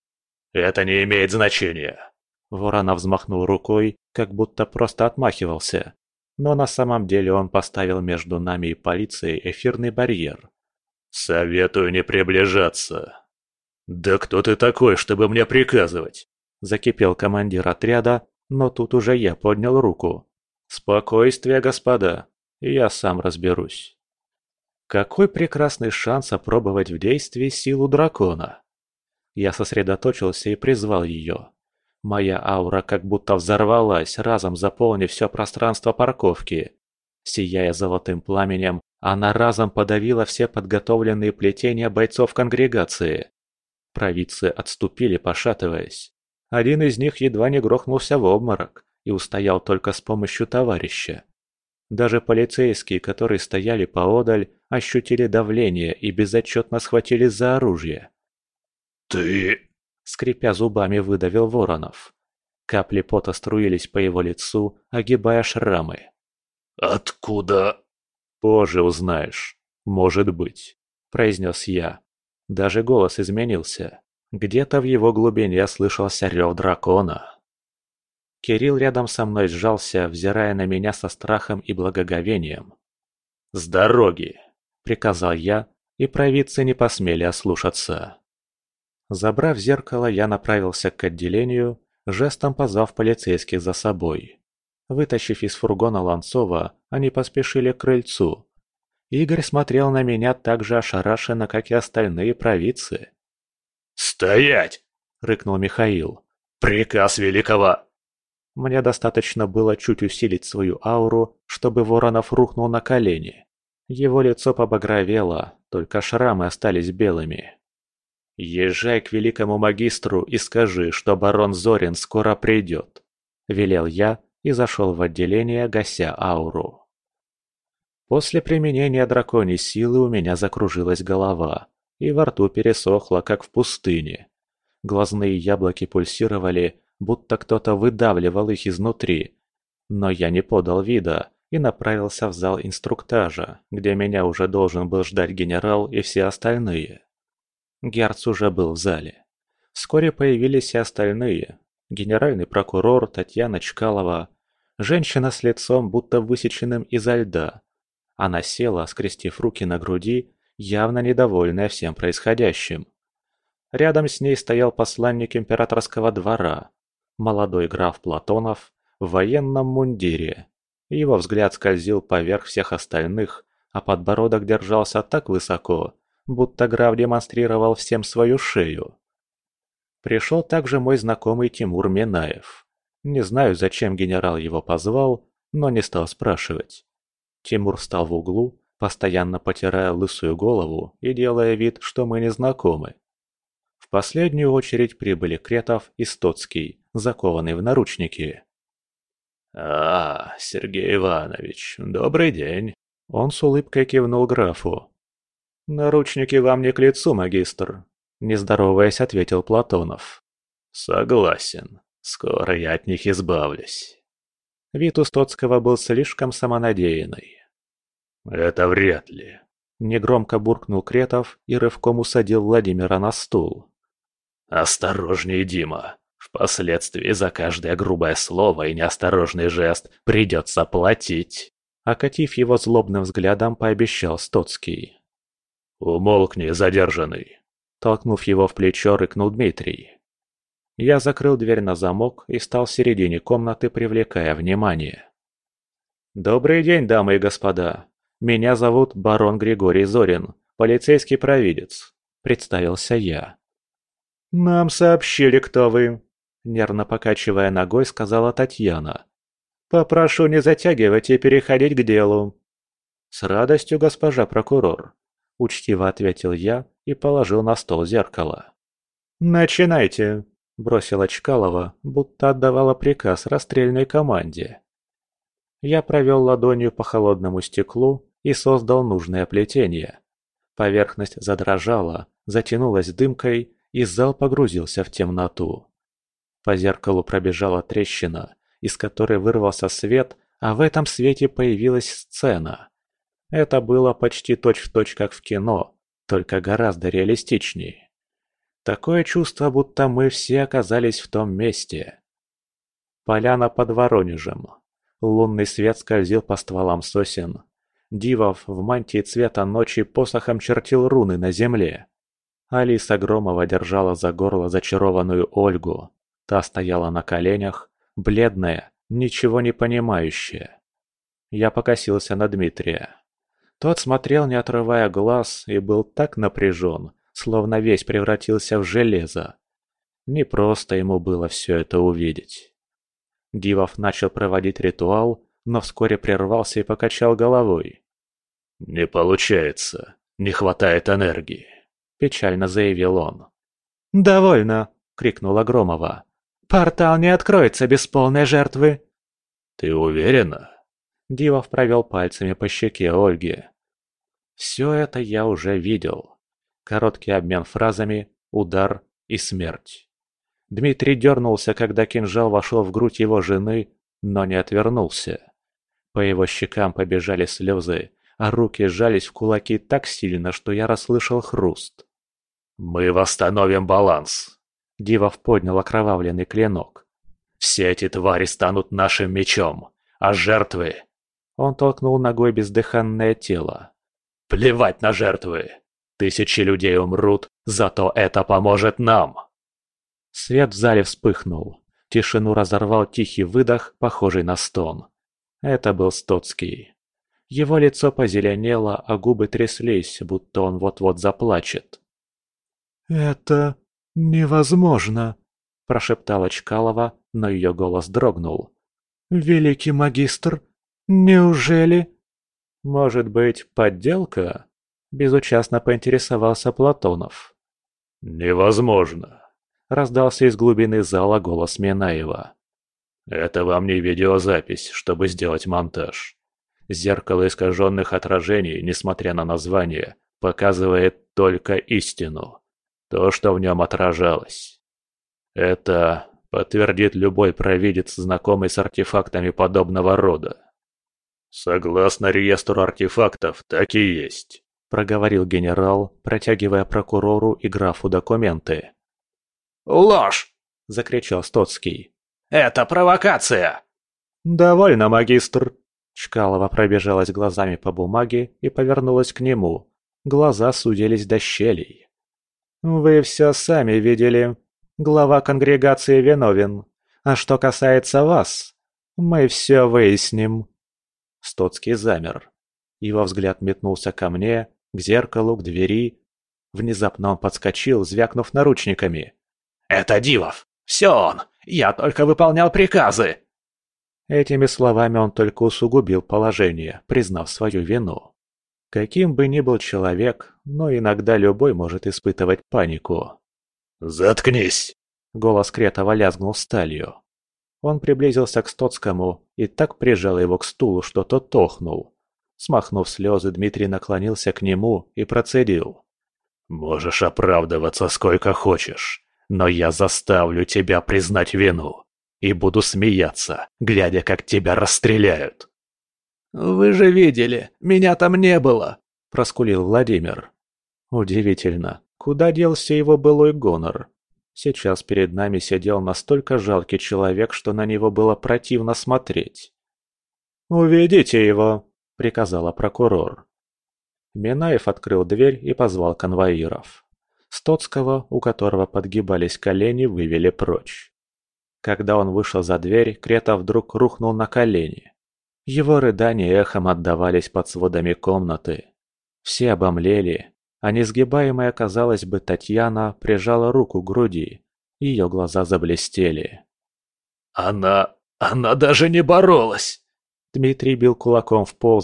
«Это не имеет значения!» Воронов взмахнул рукой, как будто просто отмахивался но на самом деле он поставил между нами и полицией эфирный барьер. «Советую не приближаться». «Да кто ты такой, чтобы мне приказывать?» Закипел командир отряда, но тут уже я поднял руку. «Спокойствие, господа, я сам разберусь». Какой прекрасный шанс опробовать в действии силу дракона! Я сосредоточился и призвал ее. Моя аура как будто взорвалась, разом заполнив все пространство парковки. Сияя золотым пламенем, она разом подавила все подготовленные плетения бойцов конгрегации. Провидцы отступили, пошатываясь. Один из них едва не грохнулся в обморок и устоял только с помощью товарища. Даже полицейские, которые стояли поодаль, ощутили давление и безотчетно схватились за оружие. «Ты скрипя зубами, выдавил Воронов. Капли пота струились по его лицу, огибая шрамы. «Откуда?» «Позже узнаешь. Может быть», – произнес я. Даже голос изменился. Где-то в его глубине слышался рев дракона. Кирилл рядом со мной сжался, взирая на меня со страхом и благоговением. «С дороги!» – приказал я, и провидцы не посмели ослушаться. Забрав зеркало, я направился к отделению, жестом позвав полицейских за собой. Вытащив из фургона Ланцова, они поспешили к крыльцу. Игорь смотрел на меня так же ошарашенно, как и остальные провидцы. «Стоять!» — рыкнул Михаил. «Приказ великого!» Мне достаточно было чуть усилить свою ауру, чтобы Воронов рухнул на колени. Его лицо побагровело, только шрамы остались белыми. «Езжай к великому магистру и скажи, что барон Зорин скоро придет», – велел я и зашел в отделение, гася ауру. После применения драконьей силы у меня закружилась голова, и во рту пересохло, как в пустыне. Глазные яблоки пульсировали, будто кто-то выдавливал их изнутри. Но я не подал вида и направился в зал инструктажа, где меня уже должен был ждать генерал и все остальные. Герц уже был в зале. Вскоре появились и остальные. Генеральный прокурор Татьяна Чкалова, женщина с лицом, будто высеченным изо льда. Она села, скрестив руки на груди, явно недовольная всем происходящим. Рядом с ней стоял посланник императорского двора, молодой граф Платонов, в военном мундире. Его взгляд скользил поверх всех остальных, а подбородок держался так высоко, будто граф демонстрировал всем свою шею. Пришел также мой знакомый Тимур Минаев. Не знаю, зачем генерал его позвал, но не стал спрашивать. Тимур встал в углу, постоянно потирая лысую голову и делая вид, что мы не знакомы. В последнюю очередь прибыли Кретов и Стоцкий, закованный в наручники. «А, Сергей Иванович, добрый день!» Он с улыбкой кивнул графу. «Наручники вам не к лицу, магистр», – не здороваясь, ответил Платонов. «Согласен. Скоро я от них избавлюсь». Вид у Стоцкого был слишком самонадеянный. «Это вряд ли», – негромко буркнул Кретов и рывком усадил Владимира на стул. «Осторожней, Дима. Впоследствии за каждое грубое слово и неосторожный жест придется платить». Окатив его злобным взглядом, пообещал Стоцкий. «Умолкни, задержанный!» Толкнув его в плечо, рыкнул Дмитрий. Я закрыл дверь на замок и стал в середине комнаты, привлекая внимание. «Добрый день, дамы и господа! Меня зовут барон Григорий Зорин, полицейский провидец», — представился я. «Нам сообщили, кто вы», — нервно покачивая ногой, сказала Татьяна. «Попрошу не затягивать и переходить к делу». «С радостью, госпожа прокурор», — учтиво ответил я и положил на стол зеркало. «Начинайте», — бросила Чкалова, будто отдавала приказ расстрельной команде. Я провел ладонью по холодному стеклу и создал нужное плетение. Поверхность задрожала, затянулась дымкой, и зал погрузился в темноту. По зеркалу пробежала трещина, из которой вырвался свет, а в этом свете появилась сцена. Это было почти точь-в-точь, точь, как в кино, только гораздо реалистичнее. Такое чувство, будто мы все оказались в том месте. Поляна под Воронежем. Лунный свет скользил по стволам сосен. Дивов в мантии цвета ночи посохом чертил руны на земле. Алиса Громова держала за горло зачарованную Ольгу. Та стояла на коленях, бледная, ничего не понимающая. Я покосился на Дмитрия. Тот смотрел, не отрывая глаз, и был так напряжен, словно весь превратился в железо. Не просто ему было все это увидеть. Дивов начал проводить ритуал, но вскоре прервался и покачал головой. «Не получается. Не хватает энергии», – печально заявил он. «Довольно!» – крикнула Громова. «Портал не откроется без полной жертвы!» «Ты уверена?» Дивов провел пальцами по щеке Ольги. Все это я уже видел. Короткий обмен фразами, удар и смерть. Дмитрий дернулся, когда кинжал вошел в грудь его жены, но не отвернулся. По его щекам побежали слезы, а руки сжались в кулаки так сильно, что я расслышал хруст. «Мы восстановим баланс!» Дивов поднял окровавленный клинок. «Все эти твари станут нашим мечом, а жертвы он толкнул ногой бездыханное тело. «Плевать на жертвы! Тысячи людей умрут, зато это поможет нам!» Свет в зале вспыхнул. Тишину разорвал тихий выдох, похожий на стон. Это был Стоцкий. Его лицо позеленело, а губы тряслись, будто он вот-вот заплачет. «Это невозможно!» – прошептала Чкалова, но ее голос дрогнул. «Великий магистр, «Неужели?» «Может быть, подделка?» – безучастно поинтересовался Платонов. «Невозможно!» – раздался из глубины зала голос Минаева. «Это вам не видеозапись, чтобы сделать монтаж. Зеркало искаженных отражений, несмотря на название, показывает только истину. То, что в нем отражалось. Это подтвердит любой провидец, знакомый с артефактами подобного рода. «Согласно реестру артефактов, так и есть», – проговорил генерал, протягивая прокурору и графу документы. «Ложь!» – закричал Стоцкий. «Это провокация!» «Довольно, магистр!» Чкалова пробежалась глазами по бумаге и повернулась к нему. Глаза судились до щелей. «Вы все сами видели. Глава конгрегации виновен. А что касается вас, мы все выясним». Стоцкий замер. Его взгляд метнулся ко мне, к зеркалу, к двери. Внезапно он подскочил, звякнув наручниками. «Это Дивов! Все он! Я только выполнял приказы!» Этими словами он только усугубил положение, признав свою вину. Каким бы ни был человек, но иногда любой может испытывать панику. «Заткнись!» — голос Кретова лязгнул сталью. Он приблизился к Стоцкому и так прижал его к стулу, что тот тохнул. Смахнув слезы, Дмитрий наклонился к нему и процедил. «Можешь оправдываться сколько хочешь, но я заставлю тебя признать вину и буду смеяться, глядя, как тебя расстреляют». «Вы же видели, меня там не было», – проскулил Владимир. Удивительно, куда делся его былой гонор? Сейчас перед нами сидел настолько жалкий человек, что на него было противно смотреть. «Уведите его!» – приказала прокурор. Минаев открыл дверь и позвал конвоиров. Стоцкого, у которого подгибались колени, вывели прочь. Когда он вышел за дверь, Крета вдруг рухнул на колени. Его рыдания эхом отдавались под сводами комнаты. Все обомлели, а несгибаемая, казалось бы, Татьяна прижала руку к груди. Ее глаза заблестели. «Она... она даже не боролась!» Дмитрий бил кулаком в пол